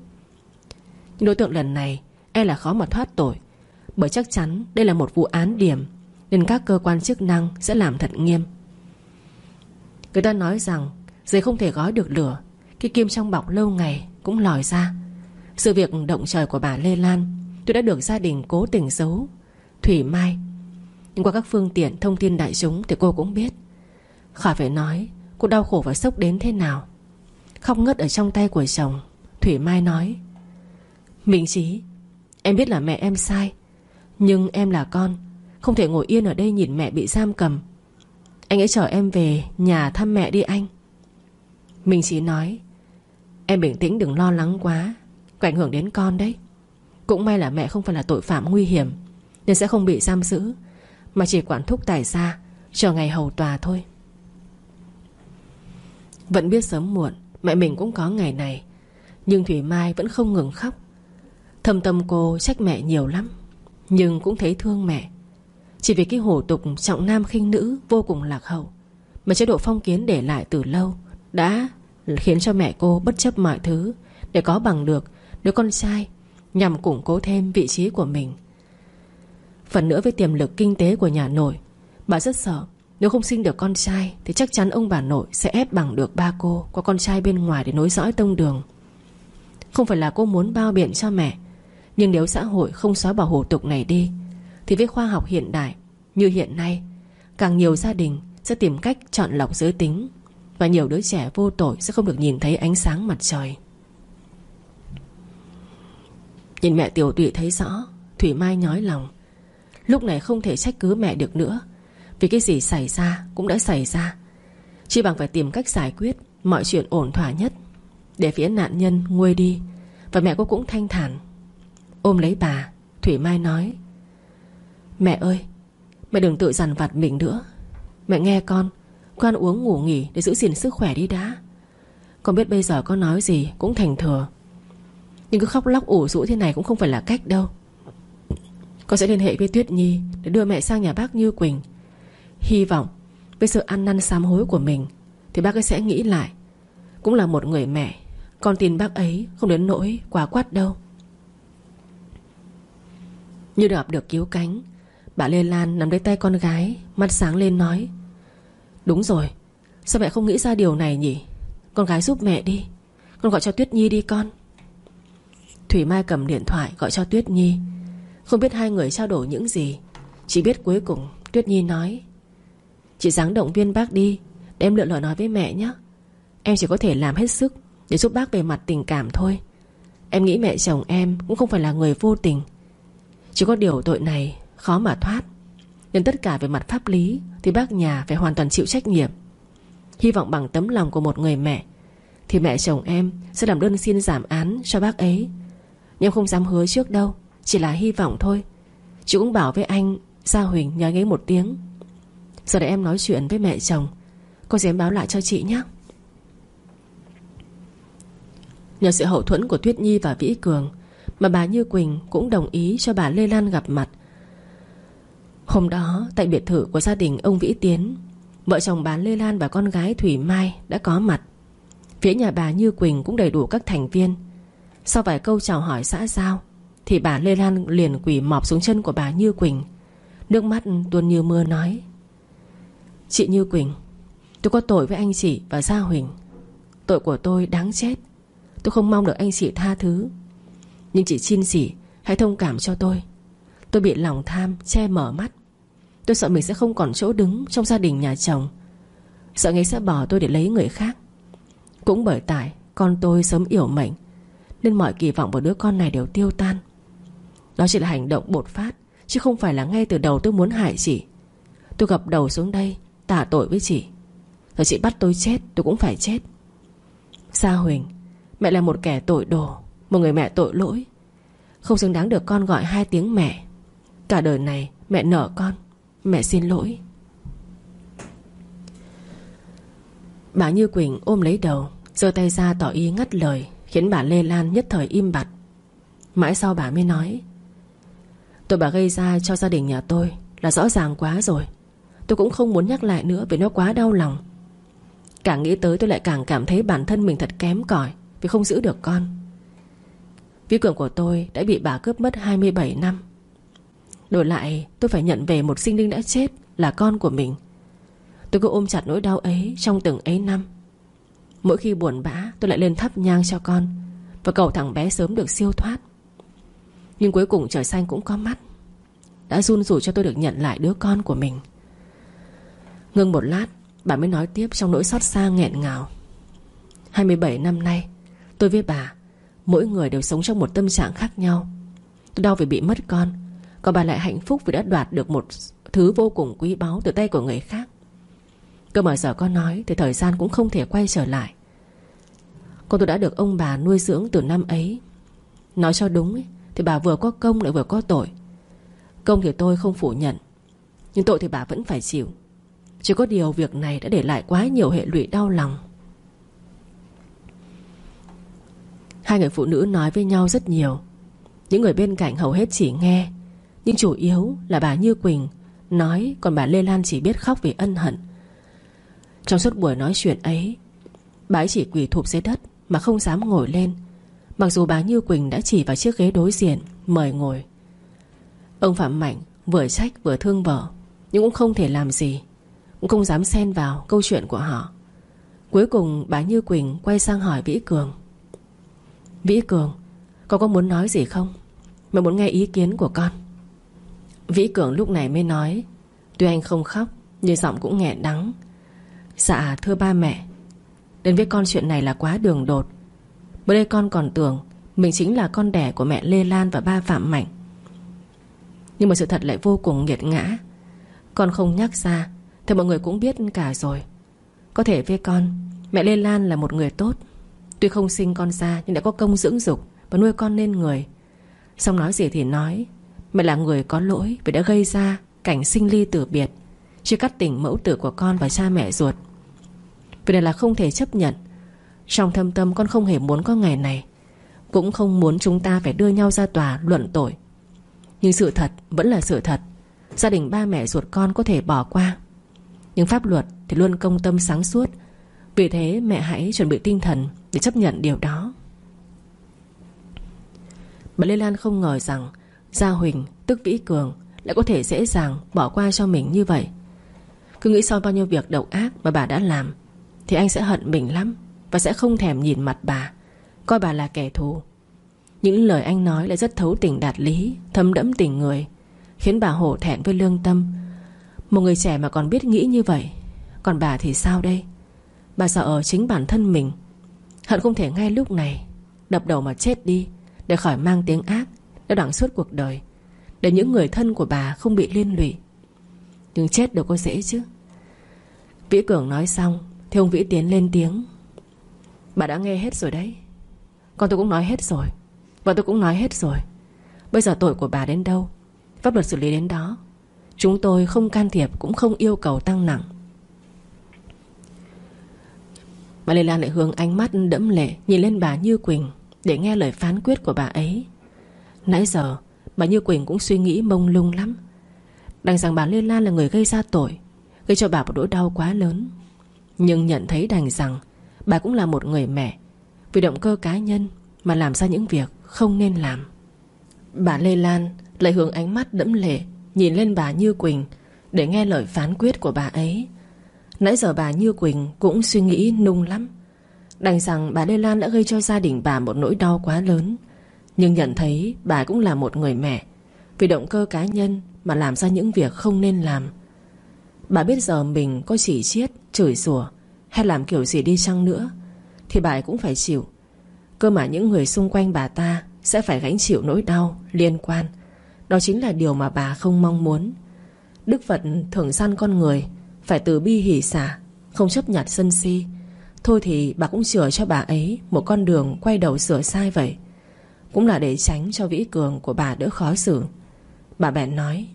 Nhưng đối tượng lần này E là khó mà thoát tội, bởi chắc chắn đây là một vụ án điểm, Nên các cơ quan chức năng sẽ làm thật nghiêm. Người ta nói rằng, Giấy không thể gói được lửa, Cái kim trong bọc lâu ngày cũng lòi ra. Sự việc động trời của bà Lê Lan, Tôi đã được gia đình cố tình giấu, Thủy Mai. Nhưng qua các phương tiện thông tin đại chúng Thì cô cũng biết. Khỏi phải nói Cô đau khổ và sốc đến thế nào? Khóc ngất ở trong tay của chồng, Thủy Mai nói. Minh Trí Em biết là mẹ em sai, nhưng em là con, Không thể ngồi yên ở đây nhìn mẹ bị giam cầm. Anh hãy chở em về nhà thăm mẹ đi anh. Minh trí nói, Em bình tĩnh đừng lo lắng quá, Có ảnh hưởng đến con đấy. Cũng may là mẹ không phải là tội phạm nguy hiểm, Nên sẽ không bị giam giữ, Mà chỉ quản thúc tài ra Chờ ngày hầu tòa thôi. Vẫn biết sớm muộn, Mẹ mình cũng có ngày này. Nhưng Thủy Mai vẫn không ngừng khóc. Thâm tâm cô trách mẹ nhiều lắm, nhưng cũng thấy thương mẹ. Chỉ vì cái hổ tục trọng nam khinh nữ Vô cùng lạc hậu, Mà chế độ phong kiến để lại từ lâu Đã khiến cho mẹ cô bất chấp mọi thứ Để có bằng được đứa con trai Nhằm củng cố thêm vị trí của mình. Phần nữa với tiềm lực kinh tế của nhà nội, Bà rất sợ nếu không sinh được con trai, Thì chắc chắn ông bà nội sẽ ép bằng được ba cô Qua con trai bên ngoài để nối dõi tông đường. Không phải là cô muốn bao biện cho mẹ, nhưng nếu xã hội không xóa bỏ hủ tục này đi, Thì với khoa học hiện đại Như hiện nay, Càng nhiều gia đình sẽ tìm cách chọn lọc giới tính Và nhiều đứa trẻ vô tội Sẽ không được nhìn thấy ánh sáng mặt trời. Nhìn mẹ tiểu tụy thấy rõ, Thủy Mai nhói lòng. Lúc này không thể trách cứ mẹ được nữa vì cái gì xảy ra cũng đã xảy ra. Chỉ bằng phải tìm cách giải quyết, Mọi chuyện ổn thỏa nhất. Để phía nạn nhân nguôi đi, Và mẹ cô cũng thanh thản. Ôm lấy bà, Thủy Mai nói, Mẹ ơi, Mẹ đừng tự dằn vặt mình nữa. Mẹ nghe con Con uống ngủ nghỉ để giữ gìn sức khỏe đi đã. Con biết bây giờ con nói gì cũng thành thừa. Nhưng cứ khóc lóc ủ rũ thế này cũng không phải là cách đâu. Con sẽ liên hệ với Tuyết Nhi Để đưa mẹ sang nhà bác Như Quỳnh. Hy vọng Với sự ăn năn sám hối của mình, Thì bác ấy sẽ nghĩ lại. Cũng là một người mẹ, Con tin bác ấy không đến nỗi quá quát đâu. Như đợp được cứu cánh, Bà Lê Lan nắm lấy tay con gái, Mắt sáng lên nói, Đúng rồi, Sao mẹ không nghĩ ra điều này nhỉ? Con gái giúp mẹ đi, Con gọi cho Tuyết Nhi đi con. Thủy Mai cầm điện thoại gọi cho Tuyết Nhi. Không biết hai người trao đổi những gì, Chỉ biết cuối cùng Tuyết Nhi nói Chị dáng động viên bác đi Để em lựa lời nói với mẹ nhé. Em chỉ có thể làm hết sức Để giúp bác về mặt tình cảm thôi. Em nghĩ mẹ chồng em cũng không phải là người vô tình. Chỉ có điều tội này Khó mà thoát. Nên tất cả về mặt pháp lý Thì bác nhà phải hoàn toàn chịu trách nhiệm. Hy vọng bằng tấm lòng của một người mẹ Thì mẹ chồng em sẽ làm đơn xin giảm án cho bác ấy. Nhưng không dám hứa trước đâu, Chỉ là hy vọng thôi. Chị cũng bảo với anh, Gia Huỳnh, nhớ ngáy một tiếng. Giờ để em nói chuyện với mẹ chồng. Cô dám báo lại cho chị nhé. Nhờ sự hậu thuẫn của Tuyết Nhi và Vĩ Cường Mà bà Như Quỳnh cũng đồng ý cho bà Lê Lan gặp mặt. Hôm đó, tại biệt thự của gia đình ông Vĩ Tiến, Vợ chồng bà Lê Lan và con gái Thủy Mai đã có mặt. Phía nhà bà Như Quỳnh cũng đầy đủ các thành viên. Sau vài câu chào hỏi xã giao, Thì bà Lê Lan liền quỳ mọp xuống chân của bà Như Quỳnh. Nước mắt tuôn như mưa nói. Chị Như Quỳnh, Tôi có tội với anh chị và Gia Huỳnh. Tội của tôi đáng chết. Tôi không mong được anh chị tha thứ. Nhưng chị xin chị Hãy thông cảm cho tôi. Tôi bị lòng tham che mở mắt. Tôi sợ mình sẽ không còn chỗ đứng Trong gia đình nhà chồng. Sợ ngày sẽ bỏ tôi để lấy người khác. Cũng bởi tại con tôi sớm yểu mệnh, Nên mọi kỳ vọng vào đứa con này đều tiêu tan. Đó chỉ là hành động bột phát, Chứ không phải là ngay từ đầu tôi muốn hại chị. Tôi gập đầu xuống đây tạ tội với chị. Rồi chị bắt tôi chết, tôi cũng phải chết. Sa Huỳnh, Mẹ là một kẻ tội đồ, Một người mẹ tội lỗi. Không xứng đáng được con gọi hai tiếng mẹ. Cả đời này mẹ nợ con, Mẹ xin lỗi. Bà Như Quỳnh ôm lấy đầu, giơ tay ra tỏ ý ngắt lời, Khiến bà Lê Lan nhất thời im bặt. Mãi sau bà mới nói Tôi bà gây ra cho gia đình nhà tôi Là rõ ràng quá rồi. Tôi cũng không muốn nhắc lại nữa Vì nó quá đau lòng. Càng nghĩ tới tôi lại càng cảm thấy bản thân mình thật kém cỏi Vì không giữ được con. Ví cường của tôi đã bị bà cướp mất 27 năm. Đổi lại, tôi phải nhận về một sinh linh đã chết Là con của mình. Tôi cứ ôm chặt nỗi đau ấy trong từng ấy năm. Mỗi khi buồn bã, tôi lại lên thắp nhang cho con Và cầu thằng bé sớm được siêu thoát. Nhưng cuối cùng trời xanh cũng có mắt, Đã run rủi cho tôi được nhận lại đứa con của mình. Ngưng một lát Bà mới nói tiếp trong nỗi xót xa nghẹn ngào. 27 năm nay Tôi với bà Mỗi người đều sống trong một tâm trạng khác nhau. Tôi đau vì bị mất con Còn bà lại hạnh phúc vì đã đoạt được một Thứ vô cùng quý báu từ tay của người khác. Cơ mà giờ con nói Thì thời gian cũng không thể quay trở lại. Con tôi đã được ông bà nuôi dưỡng từ năm ấy. Nói cho đúng ấy, Thì bà vừa có công lại vừa có tội. Công thì tôi không phủ nhận Nhưng tội thì bà vẫn phải chịu. Chỉ có điều việc này đã để lại quá nhiều hệ lụy đau lòng. Hai người phụ nữ nói với nhau rất nhiều. Những người bên cạnh hầu hết chỉ nghe. Nhưng chủ yếu là bà Như Quỳnh Nói còn bà Lê Lan chỉ biết khóc vì ân hận. Trong suốt buổi nói chuyện ấy, Bà ấy chỉ quỳ thụp dưới đất Mà không dám ngồi lên. Mặc dù bà Như Quỳnh đã chỉ vào chiếc ghế đối diện, Mời ngồi. Ông Phạm Mạnh vừa trách vừa thương vợ, Nhưng cũng không thể làm gì. Cũng không dám xen vào câu chuyện của họ. Cuối cùng, bà Như Quỳnh quay sang hỏi Vĩ Cường. Vĩ Cường, Con có muốn nói gì không? Mẹ muốn nghe ý kiến của con. Vĩ Cường lúc này mới nói, Tuy anh không khóc, Nhưng giọng cũng nghẹn đắng. Dạ thưa ba mẹ, Đến với con chuyện này là quá đường đột. Bữa đây con còn tưởng Mình chính là con đẻ của mẹ Lê Lan và ba Phạm Mạnh. Nhưng mà sự thật lại vô cùng nghiệt ngã. Con không nhắc ra thì mọi người cũng biết cả rồi. Có thể với con, Mẹ Lê Lan là một người tốt. Tuy không sinh con ra, nhưng đã có công dưỡng dục Và nuôi con nên người. Xong nói gì thì nói, Mẹ là người có lỗi vì đã gây ra Cảnh sinh ly tử biệt Chưa cắt tình mẫu tử của con và cha mẹ ruột. Vì này là không thể chấp nhận. Trong thâm tâm, con không hề muốn có ngày này. Cũng không muốn chúng ta phải đưa nhau ra tòa luận tội. Nhưng sự thật vẫn là sự thật. Gia đình ba mẹ ruột con có thể bỏ qua. Nhưng pháp luật thì luôn công tâm sáng suốt. Vì thế mẹ hãy chuẩn bị tinh thần Để chấp nhận điều đó. Bà Lê Lan không ngờ rằng Gia Huỳnh, tức Vĩ Cường, Lại có thể dễ dàng bỏ qua cho mình như vậy. Cứ nghĩ sau bao nhiêu việc độc ác mà bà đã làm, Thì anh sẽ hận mình lắm Và sẽ không thèm nhìn mặt bà, Coi bà là kẻ thù. Những lời anh nói lại rất thấu tình đạt lý, Thấm đẫm tình người, Khiến bà hổ thẹn với lương tâm một người trẻ mà còn biết nghĩ như vậy. Còn bà thì sao đây? Bà sợ ở chính bản thân mình. Hận không thể ngay lúc này. Đập đầu mà chết đi, Để khỏi mang tiếng ác Để đẳng suốt cuộc đời, Để những người thân của bà không bị liên lụy. Nhưng chết đâu có dễ chứ. Vĩ Cường nói xong, Thì ông Vĩ tiến lên tiếng. Bà đã nghe hết rồi đấy. Con tôi cũng nói hết rồi. Và tôi cũng nói hết rồi. Bây giờ tội của bà đến đâu? Pháp luật xử lý đến đó. Chúng tôi không can thiệp, cũng không yêu cầu tăng nặng. Bà Lê Lan lại hướng ánh mắt đẫm lệ, Nhìn lên bà Như Quỳnh, Để nghe lời phán quyết của bà ấy. Nãy giờ, bà Như Quỳnh cũng suy nghĩ mông lung lắm. Đành rằng bà Lê Lan là người gây ra tội, Gây cho bà một nỗi đau quá lớn. Nhưng nhận thấy đành rằng Bà cũng là một người mẹ, Vì động cơ cá nhân Mà làm ra những việc không nên làm. Bà Lê Lan lại hướng ánh mắt đẫm lệ Nhìn lên bà Như Quỳnh Để nghe lời phán quyết của bà ấy. Nãy giờ bà Như Quỳnh cũng suy nghĩ nung lắm Đành rằng bà Lê Lan đã gây cho gia đình bà một nỗi đau quá lớn. Nhưng nhận thấy bà cũng là một người mẹ Vì động cơ cá nhân mà làm ra những việc không nên làm. Bà biết giờ mình có chỉ chiết, chửi rủa Hay làm kiểu gì đi chăng nữa Thì bà cũng phải chịu. Cơ mà những người xung quanh bà ta Sẽ phải gánh chịu nỗi đau liên quan. Đó chính là điều mà bà không mong muốn. Đức Phật thường săn con người, Phải từ bi hỷ xả, Không chấp nhặt sân si. Thôi thì bà cũng sửa cho bà ấy Một con đường quay đầu sửa sai vậy. Cũng là để tránh cho vĩ cường của bà đỡ khó xử. Bà bèn nói,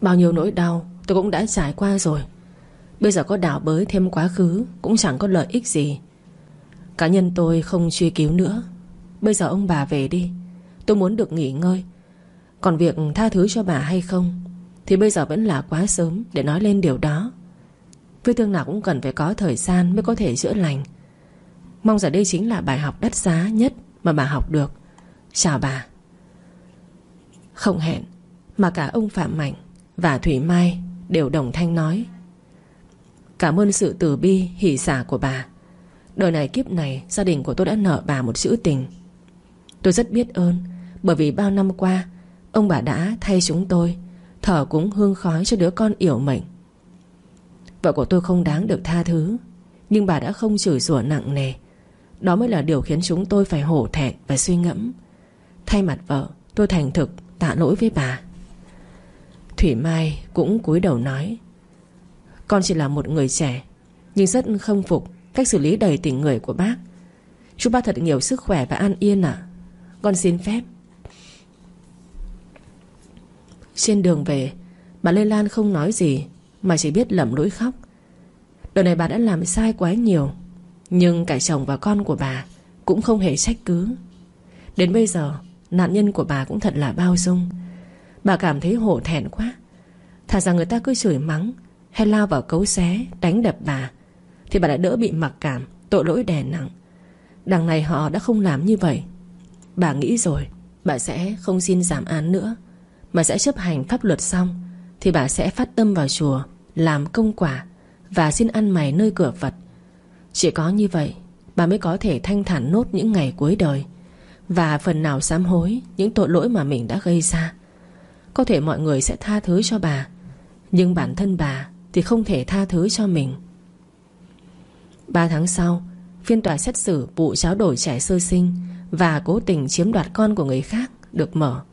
Bao nhiêu nỗi đau tôi cũng đã trải qua rồi. Bây giờ có đảo bới thêm quá khứ Cũng chẳng có lợi ích gì. Cá nhân tôi không truy cứu nữa. Bây giờ ông bà về đi. Tôi muốn được nghỉ ngơi. Còn việc tha thứ cho bà hay không, Thì bây giờ vẫn là quá sớm để nói lên điều đó. Vết thương nào cũng cần phải có thời gian Mới có thể chữa lành. Mong rằng đây chính là bài học đắt giá nhất Mà bà học được. Chào bà. Không hẹn, Mà cả ông Phạm Mạnh và Thủy Mai đều đồng thanh nói. Cảm ơn sự từ bi hỷ xả của bà. Đời này kiếp này, Gia đình của tôi đã nợ bà một chữ tình. Tôi rất biết ơn bởi vì bao năm qua, Ông bà đã thay chúng tôi, Thở cúng hương khói cho đứa con yểu mệnh. Vợ của tôi không đáng được tha thứ, Nhưng bà đã không chửi rủa nặng nề. Đó mới là điều khiến chúng tôi phải hổ thẹn và suy ngẫm. Thay mặt vợ, Tôi thành thực, tạ lỗi với bà. Thủy Mai cũng cúi đầu nói, Con chỉ là một người trẻ, Nhưng rất không phục Cách xử lý đầy tình người của bác. Chúc bác thật nhiều sức khỏe và an yên ạ. Con xin phép trên đường về, Bà Lê Lan không nói gì, Mà chỉ biết lẩm lũi khóc. Đời này bà đã làm sai quá nhiều, Nhưng cả chồng và con của bà Cũng không hề trách cứ. Đến bây giờ, Nạn nhân của bà cũng thật là bao dung. Bà cảm thấy hổ thẹn quá. Thà rằng người ta cứ chửi mắng, Hay lao vào cấu xé, Đánh đập bà, Thì bà đã đỡ bị mặc cảm, Tội lỗi đè nặng. Đằng này họ đã không làm như vậy. Bà nghĩ rồi, Bà sẽ không xin giảm án nữa. Mà sẽ chấp hành pháp luật xong, Thì bà sẽ phát tâm vào chùa, Làm công quả Và xin ăn mày nơi cửa Phật. Chỉ có như vậy, Bà mới có thể thanh thản nốt những ngày cuối đời Và phần nào sám hối Những tội lỗi mà mình đã gây ra. Có thể mọi người sẽ tha thứ cho bà, Nhưng bản thân bà Thì không thể tha thứ cho mình. Ba tháng sau, Phiên tòa xét xử vụ tráo đổi trẻ sơ sinh Và cố tình chiếm đoạt con của người khác Được mở.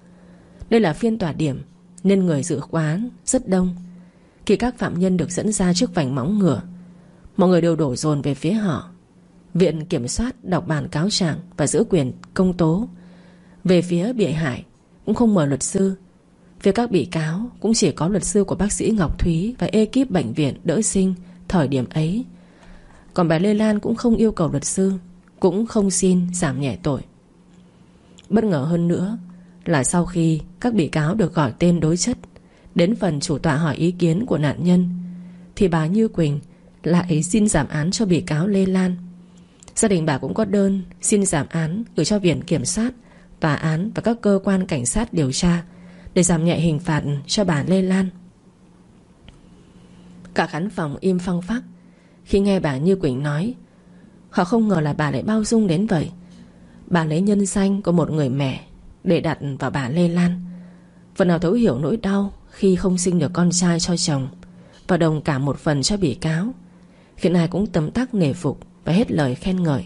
Đây là phiên tòa điểm, Nên người dự quán rất đông. Khi các phạm nhân được dẫn ra trước vành móng ngựa, Mọi người đều đổ dồn về phía họ. Viện kiểm soát đọc bản cáo trạng Và giữ quyền công tố. Về phía bị hại, Cũng không mời luật sư. Phía các bị cáo cũng chỉ có luật sư của bác sĩ Ngọc Thúy Và ekip bệnh viện đỡ sinh Thời điểm ấy. Còn bà Lê Lan cũng không yêu cầu luật sư, Cũng không xin giảm nhẹ tội. Bất ngờ hơn nữa là sau khi các bị cáo được gọi tên đối chất, Đến phần chủ tọa hỏi ý kiến của nạn nhân, Thì bà Như Quỳnh Lại xin giảm án cho bị cáo Lê Lan. Gia đình bà cũng có đơn Xin giảm án gửi cho viện kiểm sát, Tòa án và các cơ quan cảnh sát điều tra để giảm nhẹ hình phạt cho bà Lê Lan. Cả khán phòng im phăng phắc Khi nghe bà Như Quỳnh nói, Họ không ngờ là bà lại bao dung đến vậy. Bà lấy nhân danh của một người mẹ để đặt vào bà Lê Lan. Phần nào thấu hiểu nỗi đau Khi không sinh được con trai cho chồng, Và đồng cả một phần cho bị cáo. Khiến ai cũng tấm tắc nể phục Và hết lời khen ngợi.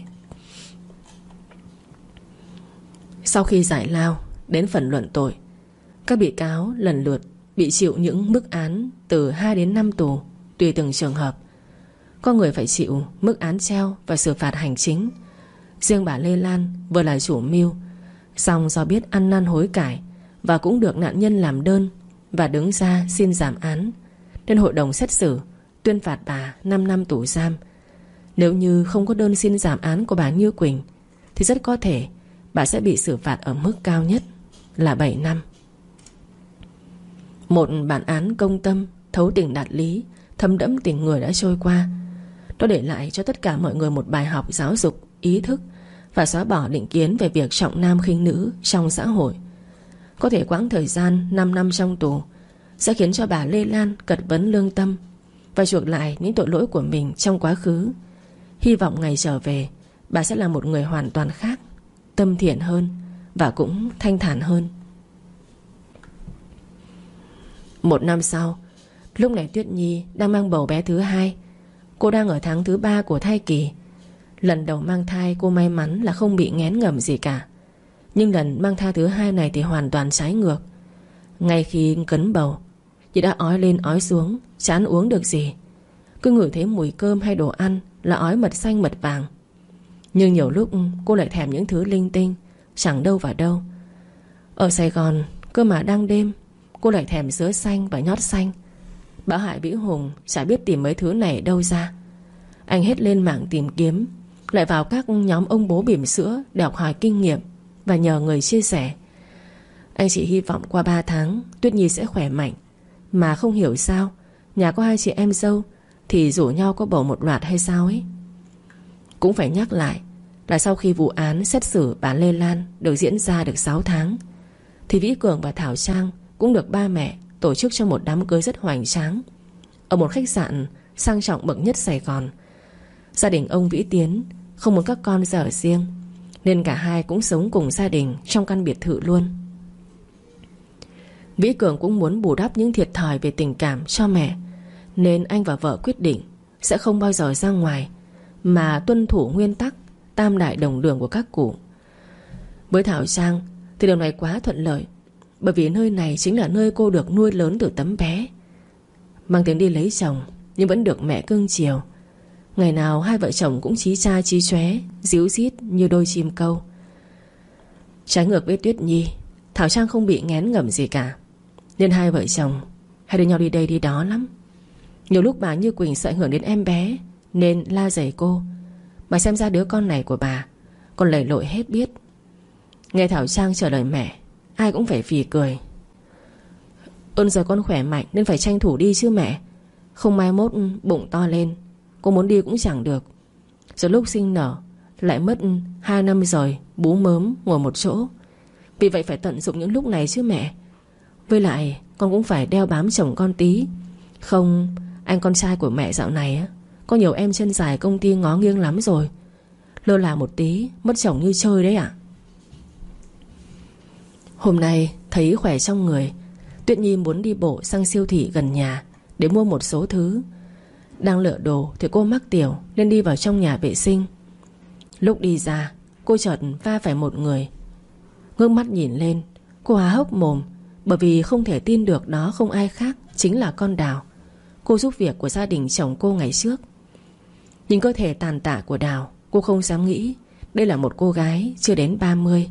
Sau khi giải lao Đến phần luận tội, Các bị cáo lần lượt bị chịu những mức án Từ 2 đến 5 tù, Tùy từng trường hợp. Có người phải chịu mức án treo Và xử phạt hành chính. Riêng bà Lê Lan vừa là chủ mưu Xong do biết ăn năn hối cải Và cũng được nạn nhân làm đơn Và đứng ra xin giảm án, Nên hội đồng xét xử Tuyên phạt bà 5 năm tù giam. Nếu như không có đơn xin giảm án của bà Như Quỳnh, Thì rất có thể Bà sẽ bị xử phạt ở mức cao nhất Là 7 năm. Một bản án công tâm, Thấu tình đạt lý, Thấm đẫm tình người đã trôi qua Nó để lại cho tất cả mọi người một bài học giáo dục, Ý thức và xóa bỏ định kiến về việc trọng nam khinh nữ Trong xã hội. Có thể quãng thời gian 5 năm trong tù Sẽ khiến cho bà Lê Lan cật vấn lương tâm Và chuộc lại những tội lỗi của mình trong quá khứ. Hy vọng ngày trở về, Bà sẽ là một người hoàn toàn khác, Tâm thiện hơn Và cũng thanh thản hơn. Một năm sau, Lúc này Tuyết Nhi đang mang bầu bé thứ hai. Cô đang ở tháng thứ ba của thai kỳ. Lần đầu mang thai cô may mắn là không bị ngén ngầm gì cả. Nhưng lần mang thai thứ hai này thì hoàn toàn trái ngược. Ngay khi cấn bầu, Chị đã ói lên ói xuống, Chán uống được gì. Cứ ngửi thấy mùi cơm hay đồ ăn Là ói mật xanh mật vàng. Nhưng nhiều lúc cô lại thèm những thứ linh tinh, Chẳng đâu vào đâu. Ở Sài Gòn, cơ mà đang đêm, Cô lại thèm sữa xanh và nhót xanh. Bảo Hải Vĩ Hùng Chả biết tìm mấy thứ này đâu ra. Anh hết lên mạng tìm kiếm lại vào các nhóm ông bố bỉm sữa Để học hỏi kinh nghiệm Và nhờ người chia sẻ. Anh chị hy vọng qua 3 tháng, Tuyết Nhi sẽ khỏe mạnh. Mà không hiểu sao, Nhà có hai chị em dâu Thì rủ nhau có bầu một loạt hay sao ấy? Cũng phải nhắc lại Là sau khi vụ án xét xử bà Lê Lan Được diễn ra được 6 tháng, Thì Vĩ Cường và Thảo Trang Cũng được ba mẹ Tổ chức cho một đám cưới rất hoành tráng Ở một khách sạn sang trọng bậc nhất Sài Gòn. Gia đình ông Vĩ Tiến không muốn các con dở riêng, Nên cả hai cũng sống cùng gia đình Trong căn biệt thự luôn. Vĩ Cường cũng muốn bù đắp những thiệt thòi về tình cảm cho mẹ, Nên anh và vợ quyết định Sẽ không bao giờ ra ngoài, Mà tuân thủ nguyên tắc Tam đại đồng đường của các cụ. Với Thảo Trang Thì điều này quá thuận lợi, bởi vì nơi này chính là nơi cô được nuôi lớn từ tấm bé. Mang tiếng đi lấy chồng Nhưng vẫn được mẹ cưng chiều Ngày nào hai vợ chồng cũng chí cha chí chóe, Díu dít như đôi chim câu. Trái ngược với Tuyết Nhi, Thảo Trang không bị ngén ngẩm gì cả. Nên hai vợ chồng Hay đưa nhau đi đây đi đó lắm. Nhiều lúc bà Như Quỳnh sợ ảnh hưởng đến em bé, Nên la dày cô. Bà xem ra đứa con này của bà Còn lầy lội hết biết. Nghe Thảo Trang trả lời mẹ, Ai cũng phải phì cười. Ơn giờ con khỏe mạnh Nên phải tranh thủ đi chứ mẹ. Không mai mốt bụng to lên. Cô muốn đi cũng chẳng được. Rồi lúc sinh nở, Lại mất 2 năm rồi, Bú mớm, ngồi một chỗ. Vì vậy phải tận dụng những lúc này chứ mẹ. Với lại, con cũng phải đeo bám chồng con tí. Không, Anh con trai của mẹ dạo này á, Có nhiều em chân dài công ty ngó nghiêng lắm rồi. Lơ là một tí, Mất chồng như chơi đấy ạ. Hôm nay, thấy khỏe trong người. Tuyết Nhi muốn đi bộ sang siêu thị gần nhà Để mua một số thứ. Đang lựa đồ thì cô mắc tiểu, Nên đi vào trong nhà vệ sinh. Lúc đi ra, Cô chợt va phải một người. Ngước mắt nhìn lên, Cô há hốc mồm, Bởi vì không thể tin được đó không ai khác Chính là con Đào. Cô giúp việc của gia đình chồng cô ngày trước. Nhìn cơ thể tàn tạ của Đào, Cô không dám nghĩ, Đây là một cô gái chưa đến 30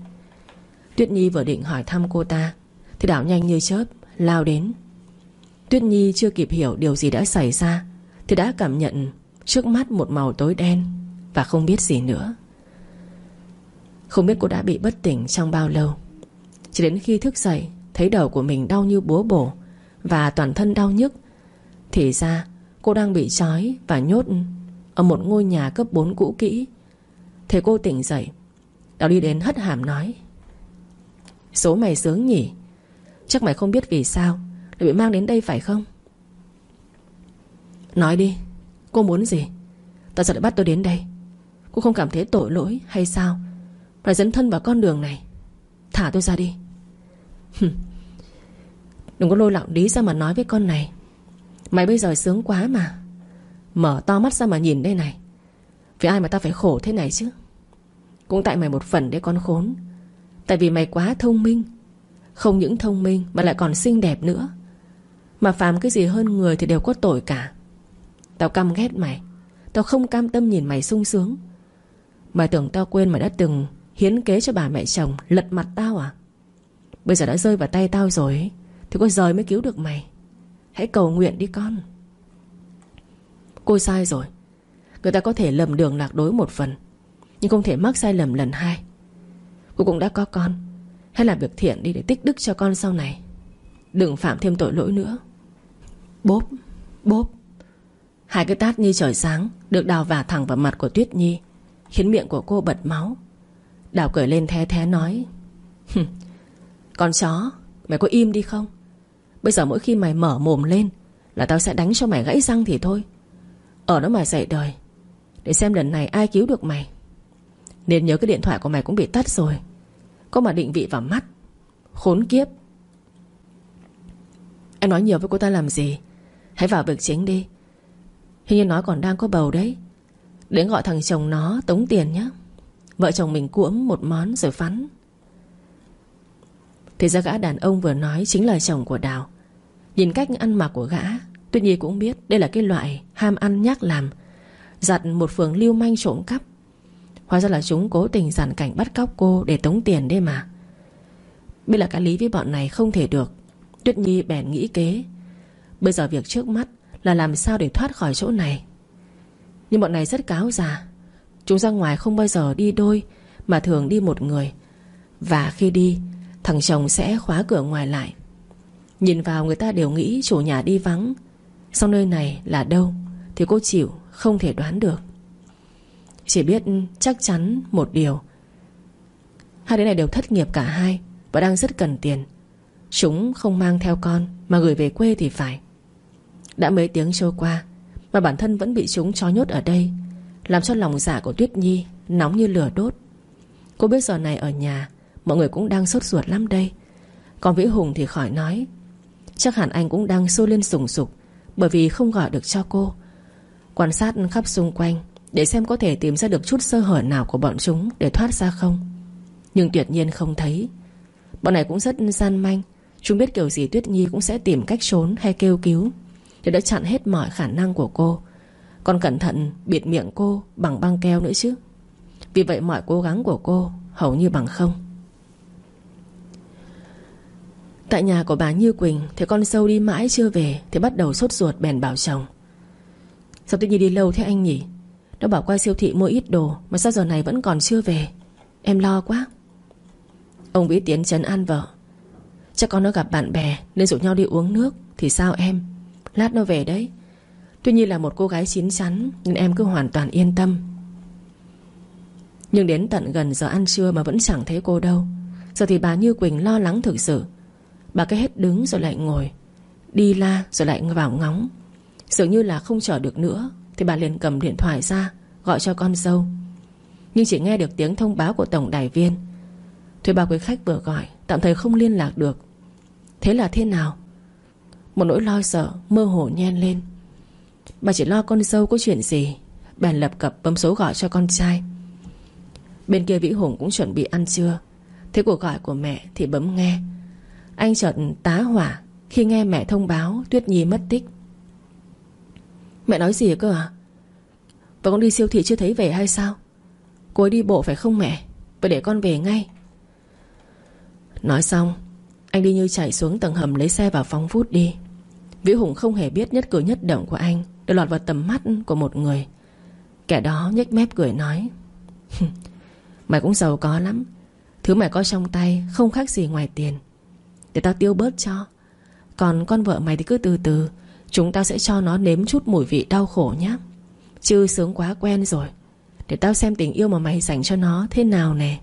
Tuyết Nhi vừa định hỏi thăm cô ta, Thì Đảo nhanh như chớp Lao đến. Tuyết Nhi chưa kịp hiểu điều gì đã xảy ra thì đã cảm nhận Trước mắt một màu tối đen Và không biết gì nữa. Không biết cô đã bị bất tỉnh trong bao lâu. Chỉ đến khi thức dậy, Thấy đầu của mình đau như búa bổ Và toàn thân đau nhức, Thì ra cô đang bị trói Và nhốt Ở một ngôi nhà cấp 4 cũ kỹ. Thế cô tỉnh dậy Đào đi đến hất hàm nói, Số mày sướng nhỉ? Chắc mày không biết vì sao Lại bị mang đến đây phải không? Nói đi, Cô muốn gì? Tại sao lại bắt tôi đến đây? Cô không cảm thấy tội lỗi hay sao? Phải dẫn thân vào con đường này. Thả tôi ra đi. Đừng có lôi lọng lý ra mà nói với con này. Mày bây giờ sướng quá mà. Mở to mắt ra mà nhìn đây này. Vì ai mà tao phải khổ thế này chứ? Cũng tại mày một phần đấy con khốn. Tại vì mày quá thông minh. Không những thông minh mà lại còn xinh đẹp nữa. Mà phàm cái gì hơn người thì đều có tội cả. Tao căm ghét mày. Tao không cam tâm nhìn mày sung sướng. Mày tưởng tao quên mày đã từng Hiến kế cho bà mẹ chồng, Lật mặt tao à? Bây giờ đã rơi vào tay tao rồi Thì có rời mới cứu được mày. Hãy cầu nguyện đi con. Cô sai rồi. Người ta có thể lầm đường lạc đối một phần, Nhưng không thể mắc sai lầm lần hai. Cô cũng đã có con. Hãy làm việc thiện đi để tích đức cho con sau này. Đừng phạm thêm tội lỗi nữa. Bốp Bốp. Hai cái tát như trời sáng Được đào vả thẳng vào mặt của Tuyết Nhi, Khiến miệng của cô bật máu. Đào cười lên the thế nói Con chó, Mày có im đi không? Bây giờ mỗi khi mày mở mồm lên Là tao sẽ đánh cho mày gãy răng thì thôi. Ở đó mà dậy đời, Để xem lần này ai cứu được mày. Nên nhớ cái điện thoại của mày cũng bị tắt rồi. Có mà định vị vào mắt, Khốn kiếp. Em nói nhiều với cô ta làm gì? Hãy vào việc chính đi. Hình như nó còn đang có bầu đấy. Đến gọi thằng chồng nó tống tiền nhé. Vợ chồng mình cuỗm một món rồi phắn Thì ra gã đàn ông vừa nói Chính là chồng của Đào. Nhìn cách ăn mặc của gã Tuy nhiên cũng biết đây là cái loại ham ăn nhác làm, Giặt một phường lưu manh trộm cắp. Hóa ra là chúng cố tình giàn cảnh bắt cóc cô Để tống tiền đấy mà. Biết là cái lý với bọn này không thể được. Tuyết Nhi bèn nghĩ kế. Bây giờ việc trước mắt là làm sao để thoát khỏi chỗ này? Nhưng bọn này rất cáo già. Chúng ra ngoài không bao giờ đi đôi, Mà thường đi một người. Và khi đi, Thằng chồng sẽ khóa cửa ngoài lại. Nhìn vào người ta đều nghĩ chủ nhà đi vắng. Sau nơi này là đâu Thì cô chịu, không thể đoán được. Chỉ biết chắc chắn một điều. Hai đứa này đều thất nghiệp cả hai Và đang rất cần tiền. Chúng không mang theo con Mà gửi về quê thì phải. Đã mấy tiếng trôi qua, Mà bản thân vẫn bị chúng trói nhốt ở đây, Làm cho lòng dạ của Tuyết Nhi Nóng như lửa đốt. Cô biết giờ này ở nhà, Mọi người cũng đang sốt ruột lắm đây. Còn Vĩ Hùng thì khỏi nói. Chắc hẳn anh cũng đang sôi lên sùng sục, Bởi vì không gọi được cho cô. Quan sát khắp xung quanh, Để xem có thể tìm ra được chút sơ hở nào của bọn chúng Để thoát ra không. Nhưng tuyệt nhiên không thấy. Bọn này cũng rất gian manh, Chúng biết kiểu gì Tuyết Nhi cũng sẽ tìm cách trốn hay kêu cứu. Để đã chặn hết mọi khả năng của cô. Còn cẩn thận bịt miệng cô bằng băng keo nữa chứ. Vì vậy mọi cố gắng của cô hầu như bằng không. Tại nhà của bà Như Quỳnh Thì con sâu đi mãi chưa về Thì bắt đầu sốt ruột bèn bảo chồng. Sao tự nhiên đi lâu thế anh nhỉ? Nó bảo qua siêu thị mua ít đồ Mà sao giờ này vẫn còn chưa về? Em lo quá. Ông Vĩ Tiến chấn an vợ. Chắc con nó gặp bạn bè Nên rủ nhau đi uống nước Thì sao em? Lát nó về đấy. Tuy nhiên là một cô gái chín chắn Nên em cứ hoàn toàn yên tâm. Nhưng đến tận gần giờ ăn trưa Mà vẫn chẳng thấy cô đâu. Giờ thì bà Như Quỳnh lo lắng thực sự. Bà cái hết đứng rồi lại ngồi, Đi la rồi lại vào ngóng. Dường như là không chờ được nữa Thì bà liền cầm điện thoại ra, Gọi cho con dâu. Nhưng chỉ nghe được tiếng thông báo của tổng đài viên. Thuê bà quý khách vừa gọi, Tạm thời không liên lạc được. Thế là thế nào? Một nỗi lo sợ mơ hồ nhen lên. Bà chỉ lo con dâu có chuyện gì Bèn lập cập bấm số gọi cho con trai. Bên kia Vĩ Hùng cũng chuẩn bị ăn trưa Thế cuộc gọi của mẹ thì bấm nghe. Anh chợt tá hỏa Khi nghe mẹ thông báo Tuyết Nhi mất tích. Mẹ nói gì cơ à Và con đi siêu thị chưa thấy về hay sao? Cô ấy đi bộ phải không mẹ? Vậy để con về ngay. Nói xong, Anh đi như chạy xuống tầng hầm lấy xe vào phóng vút đi. Vĩ Hùng không hề biết nhất cử nhất động của anh Để lọt vào tầm mắt của một người. Kẻ đó nhếch mép cười nói Mày cũng giàu có lắm. Thứ mày có trong tay Không khác gì ngoài tiền. Để tao tiêu bớt cho. Còn con vợ mày thì cứ từ từ, Chúng tao sẽ cho nó nếm chút mùi vị đau khổ nhé Chứ sướng quá quen rồi. Để tao xem tình yêu mà mày dành cho nó thế nào nè.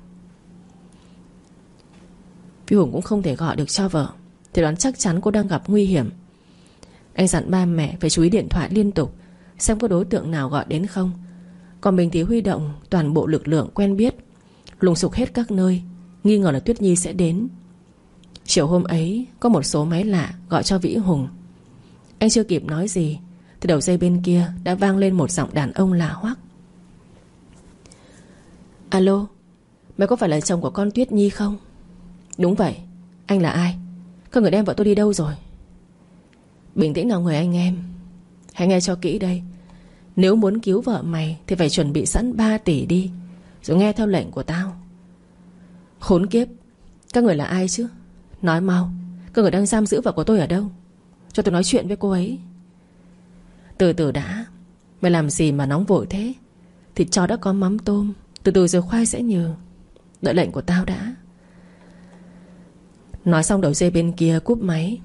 Phi Hùng cũng không thể gọi được cho vợ. Thì đoán chắc chắn cô đang gặp nguy hiểm. Anh dặn ba mẹ phải chú ý điện thoại liên tục, Xem có đối tượng nào gọi đến không. Còn mình thì huy động toàn bộ lực lượng quen biết, Lùng sục hết các nơi, Nghi ngờ là Tuyết Nhi sẽ đến. Chiều hôm ấy, Có một số máy lạ gọi cho Vĩ Hùng. Anh chưa kịp nói gì Thì đầu dây bên kia đã vang lên một giọng đàn ông lạ hoắc. Alo Mày có phải là chồng của con Tuyết Nhi không? Đúng vậy, Anh là ai? Các người đem vợ tôi đi đâu rồi? Bình tĩnh nào người anh em. Hãy nghe cho kỹ đây. Nếu muốn cứu vợ mày Thì phải chuẩn bị sẵn 3 tỷ đi, Rồi nghe theo lệnh của tao. Khốn kiếp, Các người là ai chứ? Nói mau, Các người đang giam giữ vợ của tôi ở đâu? Cho tôi nói chuyện với cô ấy. Từ từ đã, Mày làm gì mà nóng vội thế? Thịt chó đã có mắm tôm, Từ từ rồi khoai sẽ nhừ. Đợi lệnh của tao đã. Nói xong đầu dây bên kia cúp máy.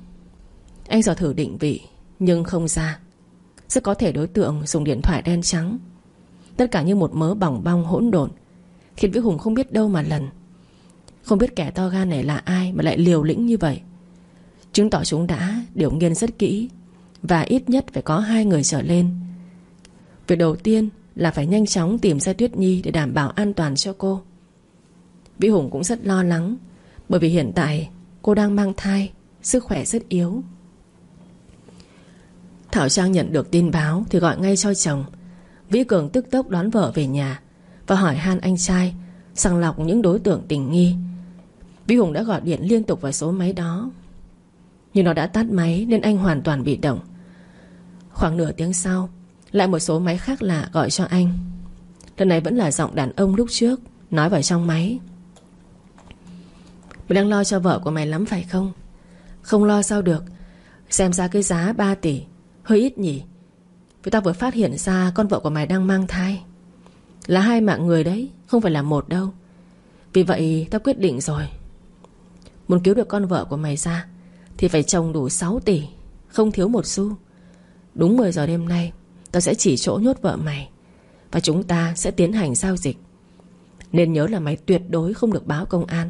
Anh dò thử định vị, Nhưng không ra. Rất có thể đối tượng dùng điện thoại đen trắng. Tất cả như một mớ bỏng bong hỗn độn. Khiến Vĩ Hùng không biết đâu mà lần. Không biết kẻ to gan này là ai Mà lại liều lĩnh như vậy. Chứng tỏ chúng đã điều nghiên rất kỹ, Và ít nhất phải có hai người trở lên. Việc đầu tiên là phải nhanh chóng tìm ra Tuyết Nhi Để đảm bảo an toàn cho cô. Vĩ Hùng cũng rất lo lắng, Bởi vì hiện tại cô đang mang thai, Sức khỏe rất yếu. Thảo Trang nhận được tin báo Thì gọi ngay cho chồng. Vĩ Cường tức tốc đón vợ về nhà Và hỏi han anh trai, Sàng lọc những đối tượng tình nghi. Vĩ Hùng đã gọi điện liên tục vào số máy đó. Nhưng nó đã tắt máy Nên anh hoàn toàn bị động. Khoảng nửa tiếng sau, Lại một số máy khác lạ gọi cho anh. Lần này vẫn là giọng đàn ông lúc trước, Nói vào trong máy. Mày đang lo cho vợ của mày lắm phải không? Không lo sao được. Xem ra cái giá 3 tỷ Hơi ít nhỉ? Vì tao vừa phát hiện ra con vợ của mày đang mang thai. Là hai mạng người đấy, Không phải là một đâu. Vì vậy, tao quyết định rồi. Muốn cứu được con vợ của mày ra, Thì phải trồng đủ 6 tỷ, Không thiếu một xu. Đúng 10 giờ đêm nay, Tao sẽ chỉ chỗ nhốt vợ mày, Và chúng ta sẽ tiến hành giao dịch. Nên nhớ là mày tuyệt đối không được báo công an.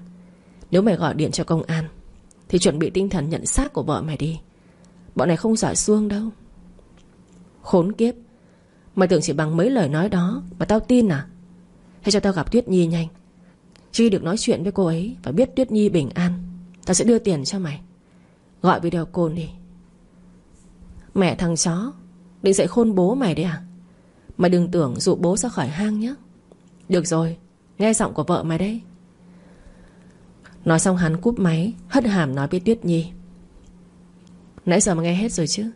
Nếu mày gọi điện cho công an, Thì chuẩn bị tinh thần nhận xác của vợ mày đi. Bọn này không giỏi xuông đâu. Khốn kiếp. Mày tưởng chỉ bằng mấy lời nói đó Mà tao tin à? Hay cho tao gặp Tuyết Nhi nhanh? Chi được nói chuyện với cô ấy Và biết Tuyết Nhi bình an, Tao sẽ đưa tiền cho mày. Gọi video call đi. Mẹ thằng chó, Định dạy khôn bố mày đấy à? Mày đừng tưởng dụ bố ra khỏi hang nhé Được rồi, Nghe giọng của vợ mày đấy. Nói xong hắn cúp máy, Hất hàm nói với Tuyết Nhi. Nãy giờ mà nghe hết rồi chứ?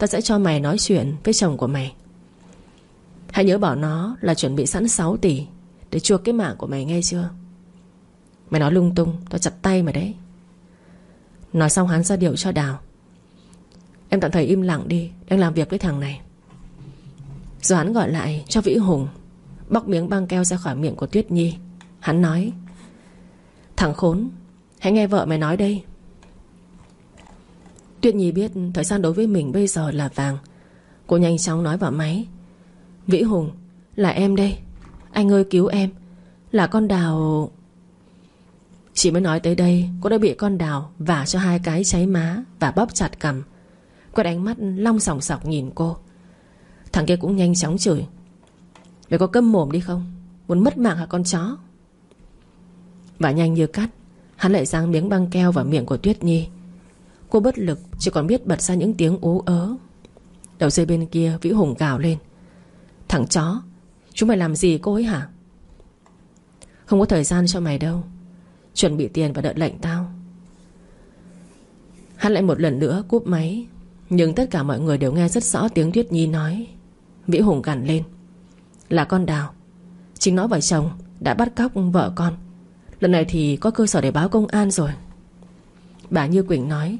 Tao sẽ cho mày nói chuyện với chồng của mày. Hãy nhớ bảo nó là chuẩn bị sẵn 6 tỷ Để chuộc cái mạng của mày nghe chưa? Mày nói lung tung, Tao chặt tay mày đấy. Nói xong hắn ra điệu cho Đào. Em tạm thời im lặng đi, Đang làm việc với thằng này. Rồi hắn gọi lại cho Vĩ Hùng, Bóc miếng băng keo ra khỏi miệng của Tuyết Nhi. Hắn nói, Thằng khốn, Hãy nghe vợ mày nói đây. Tuyết Nhi biết thời gian đối với mình bây giờ là vàng. Cô nhanh chóng nói vào máy. Vĩ Hùng, Là em đây. Anh ơi, cứu em. Là con đào. Chỉ mới nói tới đây, Cô đã bị con đào vả cho hai cái cháy má Và bóp chặt cầm Quét ánh mắt long sòng sọc nhìn cô. Thằng kia cũng nhanh chóng chửi. Mày có câm mồm đi không? Muốn mất mạng hả con chó? Và nhanh như cắt, Hắn lại giang miếng băng keo vào miệng của Tuyết Nhi. Cô bất lực, Chỉ còn biết bật ra những tiếng ú ớ. Đầu dây bên kia Vĩ Hùng gào lên. Thằng chó, Chúng mày làm gì cô ấy hả? Không có thời gian cho mày đâu. Chuẩn bị tiền và đợi lệnh tao. Hắn lại một lần nữa cúp máy, Nhưng tất cả mọi người đều nghe rất rõ tiếng Tuyết Nhi nói. Vĩ Hùng gằn lên. Là con Đào. Chính nó và chồng đã bắt cóc vợ con. Lần này thì có cơ sở để báo công an rồi. Bà Như Quỳnh nói.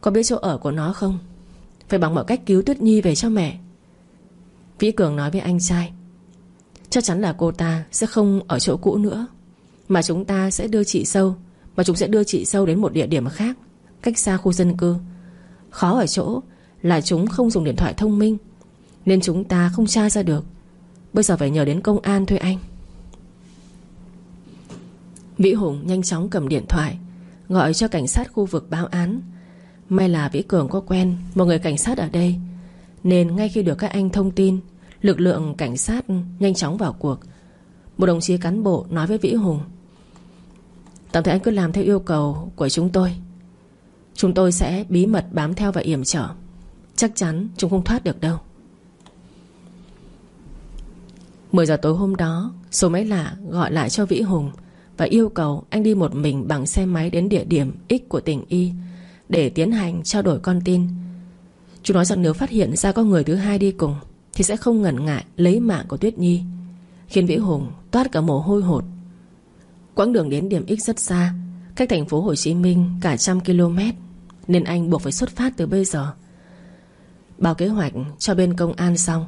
Có biết chỗ ở của nó không? Phải bằng mọi cách cứu Tuyết Nhi về cho mẹ. Vĩ Cường nói với anh trai, Chắc chắn là cô ta sẽ không ở chỗ cũ nữa, Mà chúng ta sẽ đưa chị sâu, Mà chúng sẽ đưa chị sâu đến một địa điểm khác, Cách xa khu dân cư. Khó ở chỗ là chúng không dùng điện thoại thông minh, Nên chúng ta không tra ra được. Bây giờ phải nhờ đến công an thôi anh. Vĩ Hùng nhanh chóng cầm điện thoại, Gọi cho cảnh sát khu vực báo án May là Vĩ Cường có quen, Một người cảnh sát ở đây. Nên ngay khi được các anh thông tin, Lực lượng cảnh sát nhanh chóng vào cuộc. Một đồng chí cán bộ nói với Vĩ Hùng, Tạm thời anh cứ làm theo yêu cầu của chúng tôi. Chúng tôi sẽ bí mật bám theo và yểm trở. Chắc chắn chúng không thoát được đâu. 10 giờ tối hôm đó, Số máy lạ gọi lại cho Vĩ Hùng Và yêu cầu anh đi một mình bằng xe máy Đến địa điểm X của tỉnh Y. Để tiến hành trao đổi con tin. Chú nói rằng nếu phát hiện ra có người thứ hai đi cùng, Thì sẽ không ngần ngại lấy mạng của Tuyết Nhi, Khiến Vĩ Hùng toát cả mồ hôi hột. Quãng đường đến điểm X rất xa, Cách thành phố Hồ Chí Minh cả trăm km, Nên anh buộc phải xuất phát từ bây giờ. Báo kế hoạch cho bên công an xong,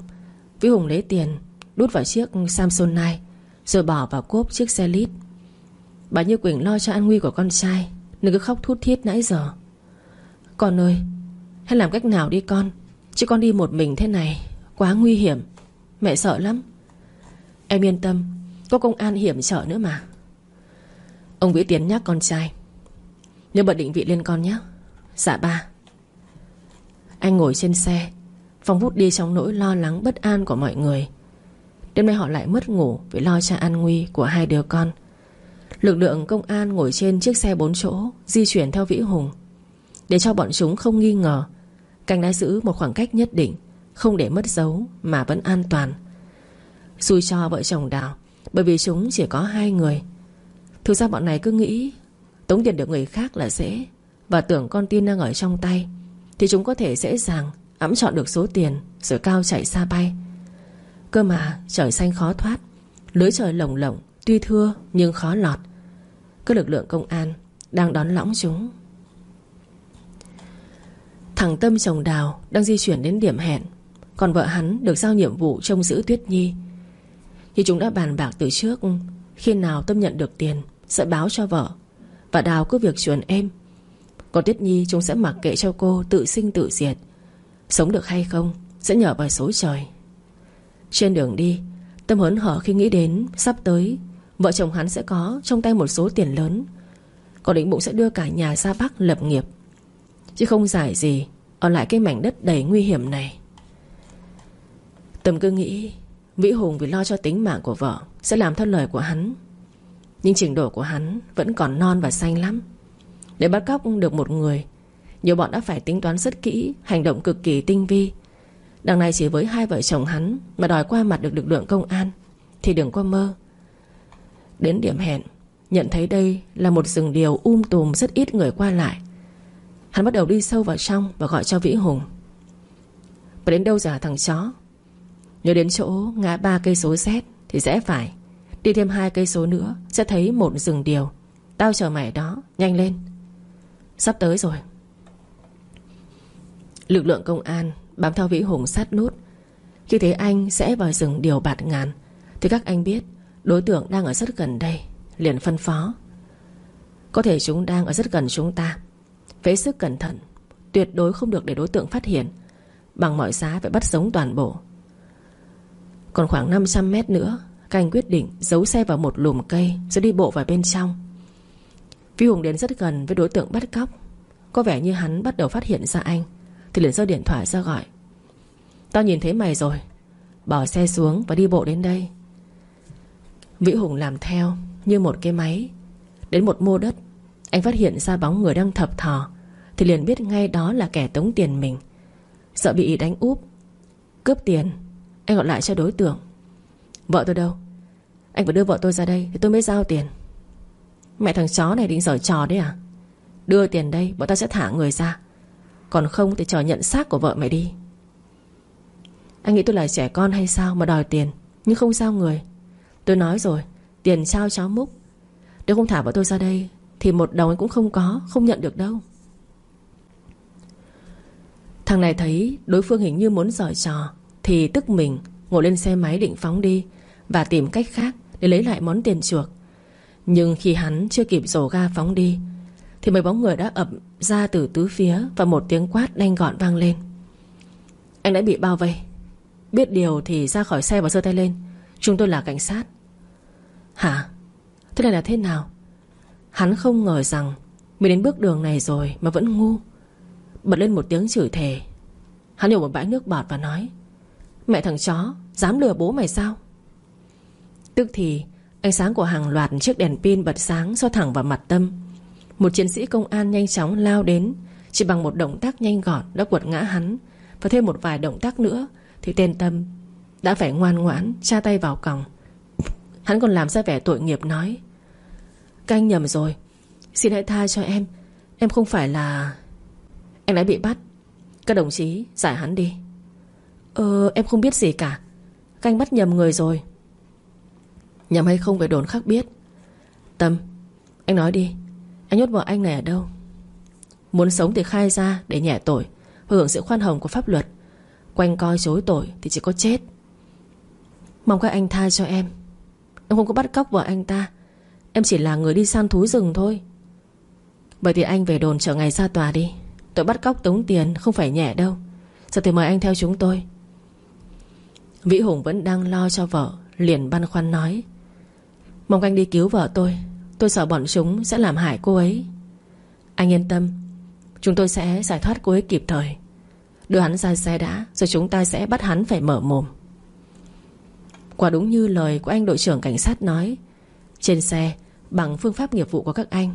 Vĩ Hùng lấy tiền, Đút vào chiếc Samsonite Rồi bỏ vào cốp chiếc xe lít. Bà Như Quỳnh lo cho an nguy của con trai, Nên cứ khóc thút thiết nãy giờ. Con ơi, Hãy làm cách nào đi con? Chứ con đi một mình thế này, Quá nguy hiểm. Mẹ sợ lắm. Em yên tâm, Có công an hiểm trở nữa mà. Ông Vĩ Tiến nhắc con trai. Nhớ bật định vị lên con nhé. Dạ ba. Anh ngồi trên xe, Phong vút đi trong nỗi lo lắng bất an của mọi người. Đêm nay họ lại mất ngủ Vì lo cho an nguy của hai đứa con. Lực lượng công an ngồi trên chiếc xe bốn chỗ, Di chuyển theo Vĩ Hùng. Để cho bọn chúng không nghi ngờ. Cảnh đã giữ một khoảng cách nhất định, Không để mất dấu mà vẫn an toàn. Xui cho vợ chồng Đào, Bởi vì chúng chỉ có hai người. Thực ra bọn này cứ nghĩ Tống tiền được người khác là dễ, Và tưởng con tin đang ở trong tay, Thì chúng có thể dễ dàng ẵm chọn được số tiền Rồi cao chạy xa bay. Cơ mà trời xanh khó thoát, Lưới trời lồng lộng, Tuy thưa nhưng khó lọt. Các lực lượng công an đang đón lõng chúng. Thằng Tâm chồng Đào Đang di chuyển đến điểm hẹn. Còn vợ hắn được giao nhiệm vụ trông giữ Tuyết Nhi. Như chúng đã bàn bạc từ trước, Khi nào Tâm nhận được tiền, Sẽ báo cho vợ. Và Đào cứ việc chuẩn em. Còn Tuyết Nhi, chúng sẽ mặc kệ cho cô tự sinh tự diệt. Sống được hay không, Sẽ nhờ vào số trời. Trên đường đi, Tâm hớn hở khi nghĩ đến Sắp tới, Vợ chồng hắn sẽ có trong tay một số tiền lớn. Còn định bụng sẽ đưa cả nhà ra Bắc lập nghiệp. Chứ không giải gì. Ở lại cái mảnh đất đầy nguy hiểm này. Tâm cứ nghĩ, Vĩ Hùng vì lo cho tính mạng của vợ, Sẽ làm theo lời của hắn. Nhưng trình độ của hắn Vẫn còn non và xanh lắm. Để bắt cóc được một người, Nhiều bọn đã phải tính toán rất kỹ, Hành động cực kỳ tinh vi. Đằng này chỉ với hai vợ chồng hắn Mà đòi qua mặt được lực lượng công an, Thì đừng có mơ. Đến điểm hẹn, Nhận thấy đây là một rừng điều um tùm rất ít người qua lại. Hắn bắt đầu đi sâu vào trong Và gọi cho Vĩ Hùng. Và đến đâu giả thằng chó? Nhớ đến chỗ ngã ba cây số Z Thì rẽ phải. Đi thêm hai cây số nữa Sẽ thấy một rừng điều. Tao chờ mày đó, Nhanh lên. Sắp tới rồi. Lực lượng công an Bám theo Vĩ Hùng sát nút. Khi thấy anh sẽ vào rừng điều bạt ngàn, Thì các anh biết Đối tượng đang ở rất gần đây, Liền phân phó. Có thể chúng đang ở rất gần chúng ta. Phế sức cẩn thận, Tuyệt đối không được để đối tượng phát hiện. Bằng mọi giá phải bắt sống toàn bộ. Còn khoảng 500 mét nữa Canh quyết định giấu xe vào một lùm cây Rồi đi bộ vào bên trong. Phi Hùng đến rất gần với đối tượng bắt cóc. Có vẻ như hắn bắt đầu phát hiện ra anh, Thì liền giơ điện thoại ra gọi. Tao nhìn thấy mày rồi, Bỏ xe xuống và đi bộ đến đây. Vĩ Hùng làm theo Như một cái máy, Đến một mô đất anh phát hiện ra bóng người đang thập thò, Thì liền biết ngay đó là kẻ tống tiền mình. Sợ bị đánh úp, Cướp tiền, Anh gọi lại cho đối tượng. Vợ tôi đâu? Anh phải đưa vợ tôi ra đây Thì tôi mới giao tiền. Mẹ thằng chó này định giở trò đấy à? Đưa tiền đây, bọn ta sẽ thả người ra. Còn không thì chờ nhận xác của vợ mày đi. Anh nghĩ tôi là trẻ con hay sao mà đòi tiền, Nhưng không sao người. Tôi nói rồi, Tiền trao chó múc. Nếu không thả vợ tôi ra đây thì một đồng anh cũng không có, Không nhận được đâu. Thằng này thấy đối phương hình như muốn giỏi trò, Thì tức mình Ngồi lên xe máy định phóng đi Và tìm cách khác để lấy lại món tiền chuộc. Nhưng khi hắn chưa kịp rổ ga phóng đi, Thì mấy bóng người đã ập ra từ tứ phía Và một tiếng quát đanh gọn vang lên. Anh đã bị bao vây. Biết điều thì ra khỏi xe và giơ tay lên. Chúng tôi là cảnh sát. Hả? Thế này là thế nào? Hắn không ngờ rằng Mình đến bước đường này rồi mà vẫn ngu. Bật lên một tiếng chửi thề. Hắn hiểu một bãi nước bọt và nói, Mẹ thằng chó, Dám lừa bố mày sao? Tức thì, ánh sáng của hàng loạt chiếc đèn pin bật sáng soi thẳng vào mặt Tâm. Một chiến sĩ công an nhanh chóng lao đến, Chỉ bằng một động tác nhanh gọn đã quật ngã hắn Và thêm một vài động tác nữa Thì tên Tâm đã phải ngoan ngoãn Tra tay vào còng. Hắn còn làm ra vẻ tội nghiệp nói các anh nhầm rồi. Xin hãy tha cho em. Em không phải là Anh đã bị bắt. Các đồng chí, giải hắn đi. Ờ em không biết gì cả. Các anh bắt nhầm người rồi. Nhầm hay không phải đồn khác biết. Tâm, Anh nói đi. Anh nhốt vợ anh này ở đâu? Muốn sống thì khai ra để nhẹ tội. Hưởng sự khoan hồng của pháp luật. Quanh coi chối tội thì chỉ có chết. Mong các anh tha cho em. Em không có bắt cóc vợ anh ta. Em chỉ là người đi săn thú rừng thôi. Vậy thì anh về đồn chờ ngày ra tòa đi. Tội bắt cóc tống tiền, không phải nhẹ đâu. Giờ thì mời anh theo chúng tôi. Vĩ Hùng vẫn đang lo cho vợ, Liền băn khoăn nói. Mong anh đi cứu vợ tôi. Tôi sợ bọn chúng sẽ làm hại cô ấy. Anh yên tâm. Chúng tôi sẽ giải thoát cô ấy kịp thời. Đưa hắn ra xe đã, Rồi chúng ta sẽ bắt hắn phải mở mồm. Quả đúng như lời của anh đội trưởng cảnh sát nói trên xe Bằng phương pháp nghiệp vụ của các anh.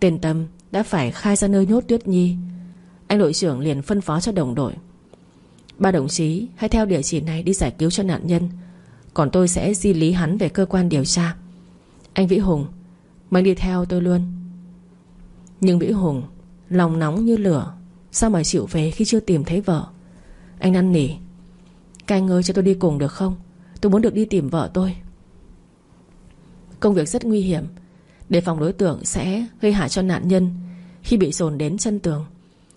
Tên Tâm đã phải khai ra nơi nhốt Tuyết Nhi. Anh đội trưởng liền phân phó cho đồng đội. Ba đồng chí, hãy theo địa chỉ này đi giải cứu cho nạn nhân, Còn tôi sẽ di lý hắn về cơ quan điều tra. Anh Vĩ Hùng, Mày đi theo tôi luôn. Nhưng Vĩ Hùng, Lòng nóng như lửa, Sao mà chịu về khi chưa tìm thấy vợ? Anh năn nỉ, Các anh ơi, cho tôi đi cùng được không? Tôi muốn được đi tìm vợ tôi. Công việc rất nguy hiểm, Đề phòng đối tượng sẽ gây hại cho nạn nhân Khi bị dồn đến chân tường.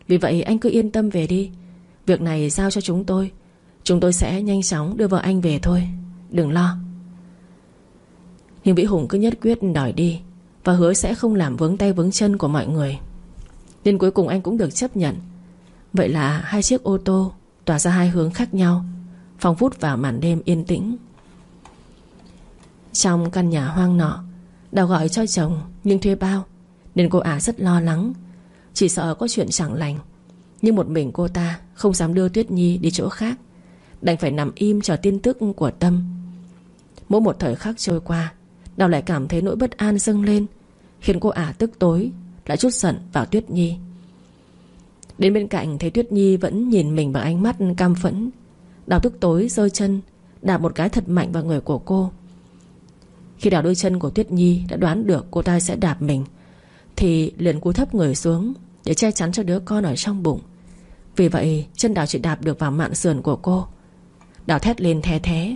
Vì vậy, anh cứ yên tâm về đi. Việc này giao cho chúng tôi. Chúng tôi sẽ nhanh chóng đưa vợ anh về thôi. Đừng lo. Nhưng Vĩ Hùng cứ nhất quyết đòi đi Và hứa sẽ không làm vướng tay vướng chân của mọi người. Nên cuối cùng anh cũng được chấp nhận. Vậy là hai chiếc ô tô Tỏa ra hai hướng khác nhau Phòng phút vào màn đêm yên tĩnh. Trong căn nhà hoang nọ. Đào gọi cho chồng, Nhưng thuê bao, Nên cô ả rất lo lắng. Chỉ sợ có chuyện chẳng lành. Nhưng một mình cô ta không dám đưa Tuyết Nhi đi chỗ khác, Đành phải nằm im chờ tin tức của Tâm. Mỗi một thời khắc trôi qua, Đào lại cảm thấy nỗi bất an dâng lên, Khiến cô ả tức tối, Lại chút giận vào Tuyết Nhi. Đến bên cạnh thấy Tuyết Nhi vẫn nhìn mình bằng ánh mắt cam phẫn. Đào tức tối rơi chân, Đạp một cái thật mạnh vào người của cô khi đào đôi chân của Tuyết Nhi Đã đoán được cô ta sẽ đạp mình, Thì liền cúi thấp người xuống Để che chắn cho đứa con ở trong bụng. Vì vậy, chân đào chỉ đạp được vào mạn sườn của cô. Đào thét lên thé thé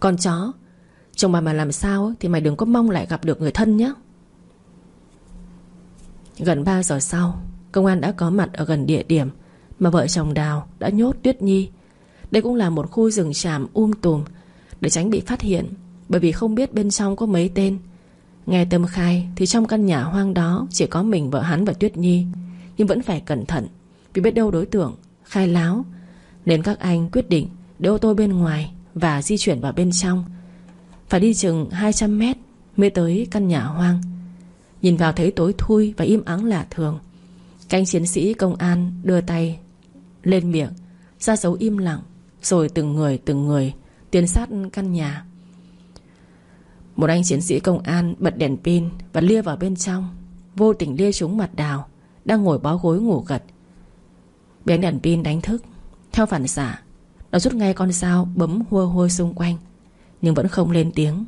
Con chó, Chồng bà mà làm sao Thì mày đừng có mong lại gặp được người thân nhé. Gần 3 giờ sau, Công an đã có mặt ở gần địa điểm Mà vợ chồng Đào đã nhốt Tuyết Nhi. Đây cũng là một khu rừng tràm um tùm để tránh bị phát hiện, Bởi vì không biết bên trong có mấy tên. Nghe Tâm khai Thì trong căn nhà hoang đó Chỉ có mình vợ hắn và Tuyết Nhi, Nhưng vẫn phải cẩn thận, Vì biết đâu đối tượng, khai láo. Nên các anh quyết định để ô tô bên ngoài Và di chuyển vào bên trong. Phải đi chừng 200 mét Mới tới căn nhà hoang. Nhìn vào thấy tối thui và im ắng lạ thường, Canh chiến sĩ công an đưa tay Lên miệng, ra dấu im lặng, Rồi từng người từng người Tiến sát căn nhà. Một anh chiến sĩ công an bật đèn pin Và lia vào bên trong, Vô tình lia trúng mặt đào, Đang ngồi bó gối ngủ gật. Bị ánh đèn pin đánh thức. Theo phản xạ, Nó rút ngay con dao bấm hua hua xung quanh, Nhưng vẫn không lên tiếng.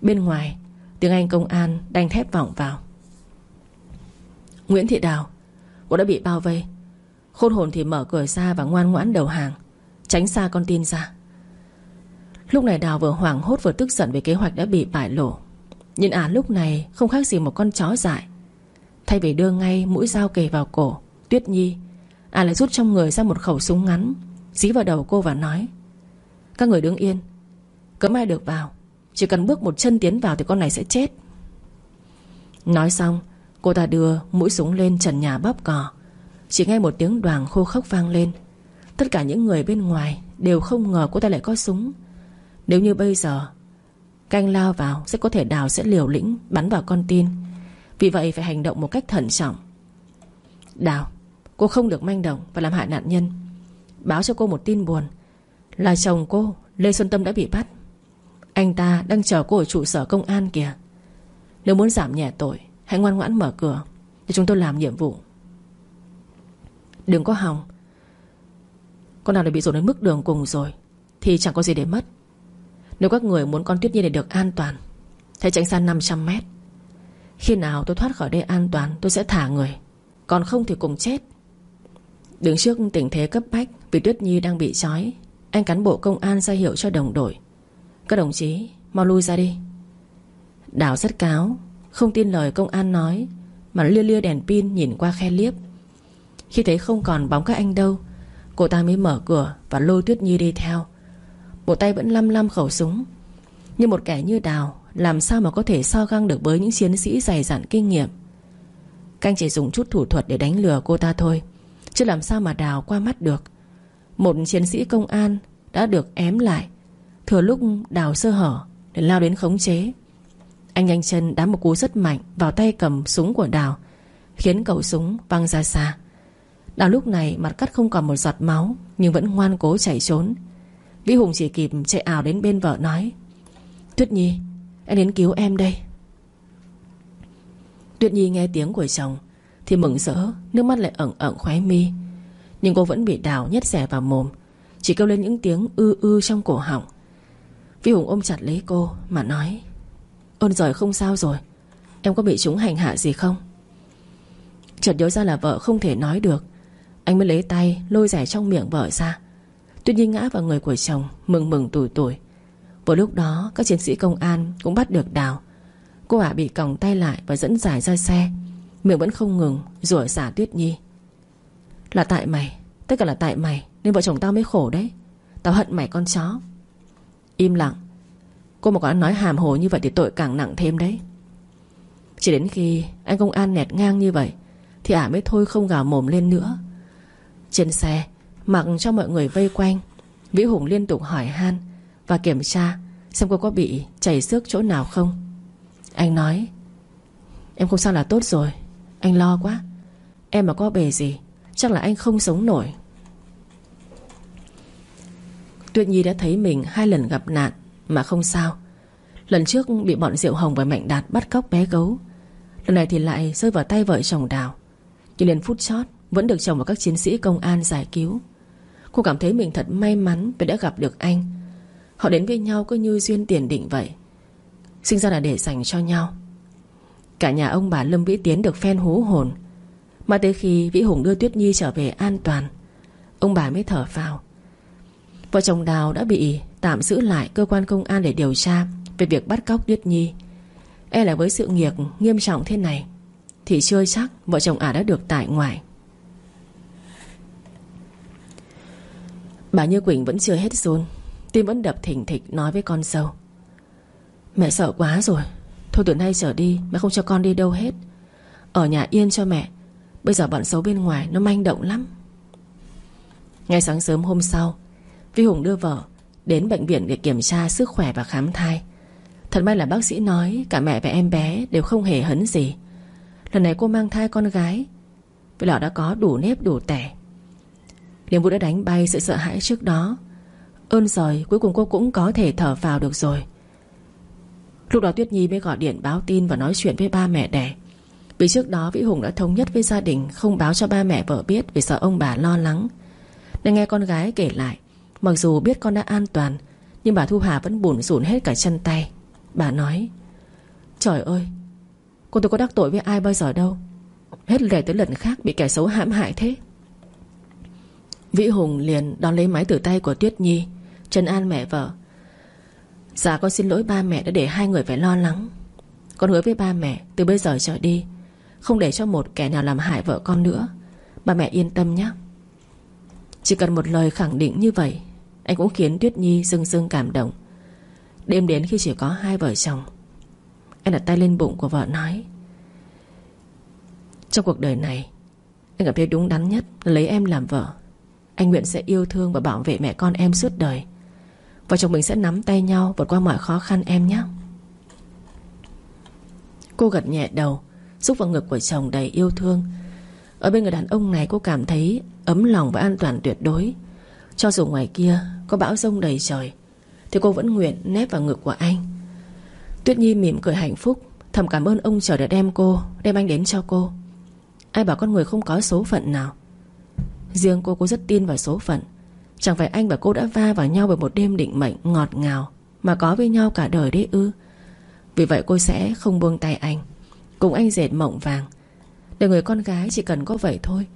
Bên ngoài, Tiếng Anh công an đanh thép vọng vào. Nguyễn Thị Đào, Cô đã bị bao vây. Khôn hồn thì mở cửa ra và ngoan ngoãn đầu hàng, Tránh xa con tin ra. Lúc này Đào vừa hoảng hốt vừa tức giận Về kế hoạch đã bị bại lộ. Nhưng à lúc này không khác gì một con chó dại. Thay vì đưa ngay mũi dao kề vào cổ, Tuyết Nhi À lại rút trong người ra một khẩu súng ngắn, Dí vào đầu cô và nói, Các người đứng yên, Cấm ai được vào. Chỉ cần bước một chân tiến vào thì con này sẽ chết. Nói xong, Cô ta đưa mũi súng lên trần nhà bóp cò. Chỉ nghe một tiếng đoàn khô khốc vang lên. Tất cả những người bên ngoài Đều không ngờ cô ta lại có súng. Nếu như bây giờ, Canh lao vào sẽ có thể đào sẽ liều lĩnh, Bắn vào con tin. Vì vậy phải hành động một cách thận trọng. Đào, Cô không được manh động và làm hại nạn nhân. Báo cho cô một tin buồn Là chồng cô, Lê Xuân Tâm đã bị bắt. Anh ta đang chờ cô ở trụ sở công an kìa. Nếu muốn giảm nhẹ tội, Hãy ngoan ngoãn mở cửa Để chúng tôi làm nhiệm vụ. Đừng có hòng. Con nào đã bị dồn đến mức đường cùng rồi, Thì chẳng có gì để mất. Nếu các người muốn con Tuyết Nhi để được an toàn, Hãy tránh xa 500 mét. Khi nào tôi thoát khỏi đây an toàn, Tôi sẽ thả người. Còn không thì cùng chết. Đứng trước tình thế cấp bách Vì Tuyết Nhi đang bị trói, Anh cán bộ công an ra hiệu cho đồng đội. Các đồng chí, mau lui ra đi. Đào rất cáo, Không tin lời công an nói, Mà lia lia đèn pin nhìn qua khe liếp. Khi thấy không còn bóng các anh đâu, Cô ta mới mở cửa Và lôi Tuyết Nhi đi theo. Một tay vẫn lăm lăm khẩu súng. Nhưng một kẻ như Đào, Làm sao mà có thể so găng được với những chiến sĩ dày dặn kinh nghiệm? Canh chỉ dùng chút thủ thuật để đánh lừa cô ta thôi, Chứ làm sao mà đào qua mắt được? Một chiến sĩ công an Đã được ém lại, Thừa lúc đào sơ hở Để lao đến khống chế. Anh nhanh chân đá một cú rất mạnh Vào tay cầm súng của đào, Khiến cậu súng văng ra xa. Đào lúc này mặt cắt không còn một giọt máu, Nhưng vẫn ngoan cố chạy trốn. Vĩ Hùng chỉ kịp chạy ảo đến bên vợ nói, Tuyết Nhi, Anh đến cứu em đây. Tuyết Nhi nghe tiếng của chồng thì mừng rỡ, Nước mắt lại ẩn ẩn khóe mi. Nhưng cô vẫn bị đào nhét rẻ vào mồm, Chỉ kêu lên những tiếng ư ư trong cổ họng. Vĩ Hùng ôm chặt lấy cô Mà nói, Ôn giời không sao rồi, Em có bị chúng hành hạ gì không? Chợt nhớ ra là vợ không thể nói được, Anh mới lấy tay lôi rẻ trong miệng vợ ra. Tuyết Nhi ngã vào người của chồng, Mừng mừng tủi tủi. Vừa lúc đó, các chiến sĩ công an cũng bắt được Đào. Cô ả bị còng tay lại và dẫn giải ra xe. Miệng vẫn không ngừng, rủa xả Tuyết Nhi. Là tại mày, Tất cả là tại mày, Nên vợ chồng tao mới khổ đấy. Tao hận mày con chó. Im lặng. Cô mà còn nói hàm hồ như vậy thì tội càng nặng thêm đấy. Chỉ đến khi anh công an nẹt ngang như vậy, Thì ả mới thôi không gào mồm lên nữa. Trên xe Mặc cho mọi người vây quanh. Vĩ Hùng liên tục hỏi han Và kiểm tra Xem cô có bị chảy xước chỗ nào không. Anh nói, Em không sao là tốt rồi, anh lo quá. Em mà có bề gì, Chắc là anh không sống nổi. Tuyết Nhi đã thấy mình hai lần gặp nạn Mà không sao. Lần trước bị bọn Diệu Hồng và Mạnh Đạt bắt cóc bé gấu, Lần này thì lại rơi vào tay vợ chồng Đào. Nhưng đến phút chót Vẫn được chồng và các chiến sĩ công an giải cứu. Cô cảm thấy mình thật may mắn Vì đã gặp được anh. Họ đến với nhau cứ như duyên tiền định vậy, Sinh ra là để dành cho nhau. Cả nhà ông bà Lâm Vĩ Tiến được phen hú hồn. Mà tới khi Vĩ Hùng đưa Tuyết Nhi trở về an toàn, Ông bà mới thở phào. Vợ chồng Đào đã bị tạm giữ lại cơ quan công an để điều tra Về việc bắt cóc Tuyết Nhi. E là với sự nghiệp nghiêm trọng thế này, Thì chưa chắc vợ chồng ả đã được tại ngoại. Bà Như Quỳnh vẫn chưa hết run. Tim vẫn đập thỉnh thịch nói với con dâu Mẹ sợ quá rồi. Thôi từ nay trở đi, Mẹ không cho con đi đâu hết. Ở nhà yên cho mẹ. Bây giờ bọn xấu bên ngoài nó manh động lắm. Ngay sáng sớm hôm sau, Vi Hùng đưa vợ Đến bệnh viện để kiểm tra sức khỏe và khám thai. Thật may là bác sĩ nói Cả mẹ và em bé đều không hề hấn gì. Lần này cô mang thai con gái. Vì lọ đã có đủ nếp đủ tẻ. Niềm vui đã đánh bay sự sợ hãi trước đó. Ơn rồi cuối cùng cô cũng có thể thở vào được rồi. Lúc đó Tuyết Nhi mới gọi điện báo tin Và nói chuyện với ba mẹ đẻ. Vì trước đó Vĩ Hùng đã thống nhất với gia đình Không báo cho ba mẹ vợ biết Vì sợ ông bà lo lắng. Nên nghe con gái kể lại, Mặc dù biết con đã an toàn, Nhưng bà Thu Hà vẫn bủn rủn hết cả chân tay. Bà nói, Trời ơi, Cô tôi có đắc tội với ai bao giờ đâu. Hết lần tới lần khác bị kẻ xấu hãm hại thế. Vĩ Hùng liền đón lấy máy từ tay của Tuyết Nhi. Trần an mẹ vợ Dạ con xin lỗi ba mẹ đã để hai người phải lo lắng. Con hứa với ba mẹ Từ bây giờ trở đi, Không để cho một kẻ nào làm hại vợ con nữa. Ba mẹ yên tâm nhé. Chỉ cần một lời khẳng định như vậy, Anh cũng khiến Tuyết Nhi dưng dưng cảm động. Đêm đến khi chỉ có hai vợ chồng, Anh đặt tay lên bụng của vợ nói, Trong cuộc đời này, Anh cảm thấy đúng đắn nhất là lấy em làm vợ. Anh nguyện sẽ yêu thương và bảo vệ mẹ con em suốt đời. Và chồng mình sẽ nắm tay nhau Vượt qua mọi khó khăn em nhé. Cô gật nhẹ đầu, Xúc vào ngực của chồng đầy yêu thương. Ở bên người đàn ông này, cô cảm thấy Ấm lòng và an toàn tuyệt đối. Cho dù ngoài kia có bão rông đầy trời, Thì cô vẫn nguyện nép vào ngực của anh. Tuyết Nhi mỉm cười hạnh phúc, Thầm cảm ơn ông trời đã đem cô, Đem anh đến cho cô. Ai bảo con người không có số phận nào. Riêng cô cô rất tin vào số phận. Chẳng phải anh và cô đã va vào nhau Bởi một đêm định mệnh ngọt ngào, Mà có với nhau cả đời đấy ư? Vì vậy cô sẽ không buông tay anh. Cùng anh dệt mộng vàng. Để người con gái chỉ cần có vậy thôi.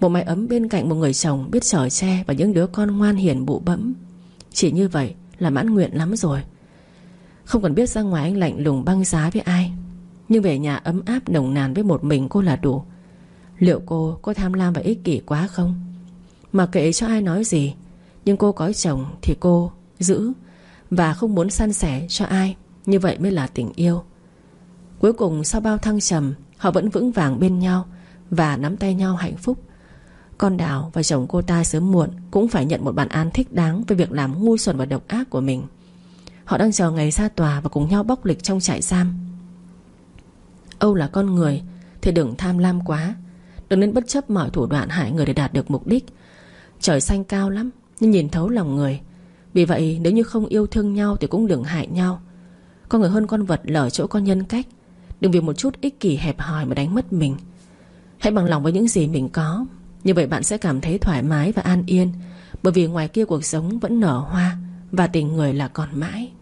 Một mái ấm bên cạnh một người chồng Biết chở che và những đứa con ngoan hiền bụ bẫm. Chỉ như vậy là mãn nguyện lắm rồi. Không cần biết ra ngoài anh lạnh lùng băng giá với ai. Nhưng về nhà ấm áp nồng nàn với một mình cô là đủ. Liệu cô có tham lam và ích kỷ quá không? Mà kệ cho ai nói gì, Nhưng cô có chồng thì cô giữ, Và không muốn san sẻ cho ai, Như vậy mới là tình yêu. Cuối cùng sau bao thăng trầm, Họ vẫn vững vàng bên nhau Và nắm tay nhau hạnh phúc. Con Đào và chồng cô ta sớm muộn Cũng phải nhận một bản án thích đáng Về việc làm ngu xuẩn và độc ác của mình. Họ đang chờ ngày ra tòa Và cùng nhau bóc lịch trong trại giam. Âu là con người, Thì đừng tham lam quá. Đừng nên bất chấp mọi thủ đoạn hại người để đạt được mục đích. Trời xanh cao lắm, Nhưng nhìn thấu lòng người. Vì vậy, nếu như không yêu thương nhau Thì cũng đừng hại nhau. Con người hơn con vật lở chỗ con nhân cách. Đừng vì một chút ích kỷ hẹp hòi mà đánh mất mình. Hãy bằng lòng với những gì mình có. Như vậy bạn sẽ cảm thấy thoải mái và an yên, Bởi vì ngoài kia cuộc sống vẫn nở hoa Và tình người là còn mãi.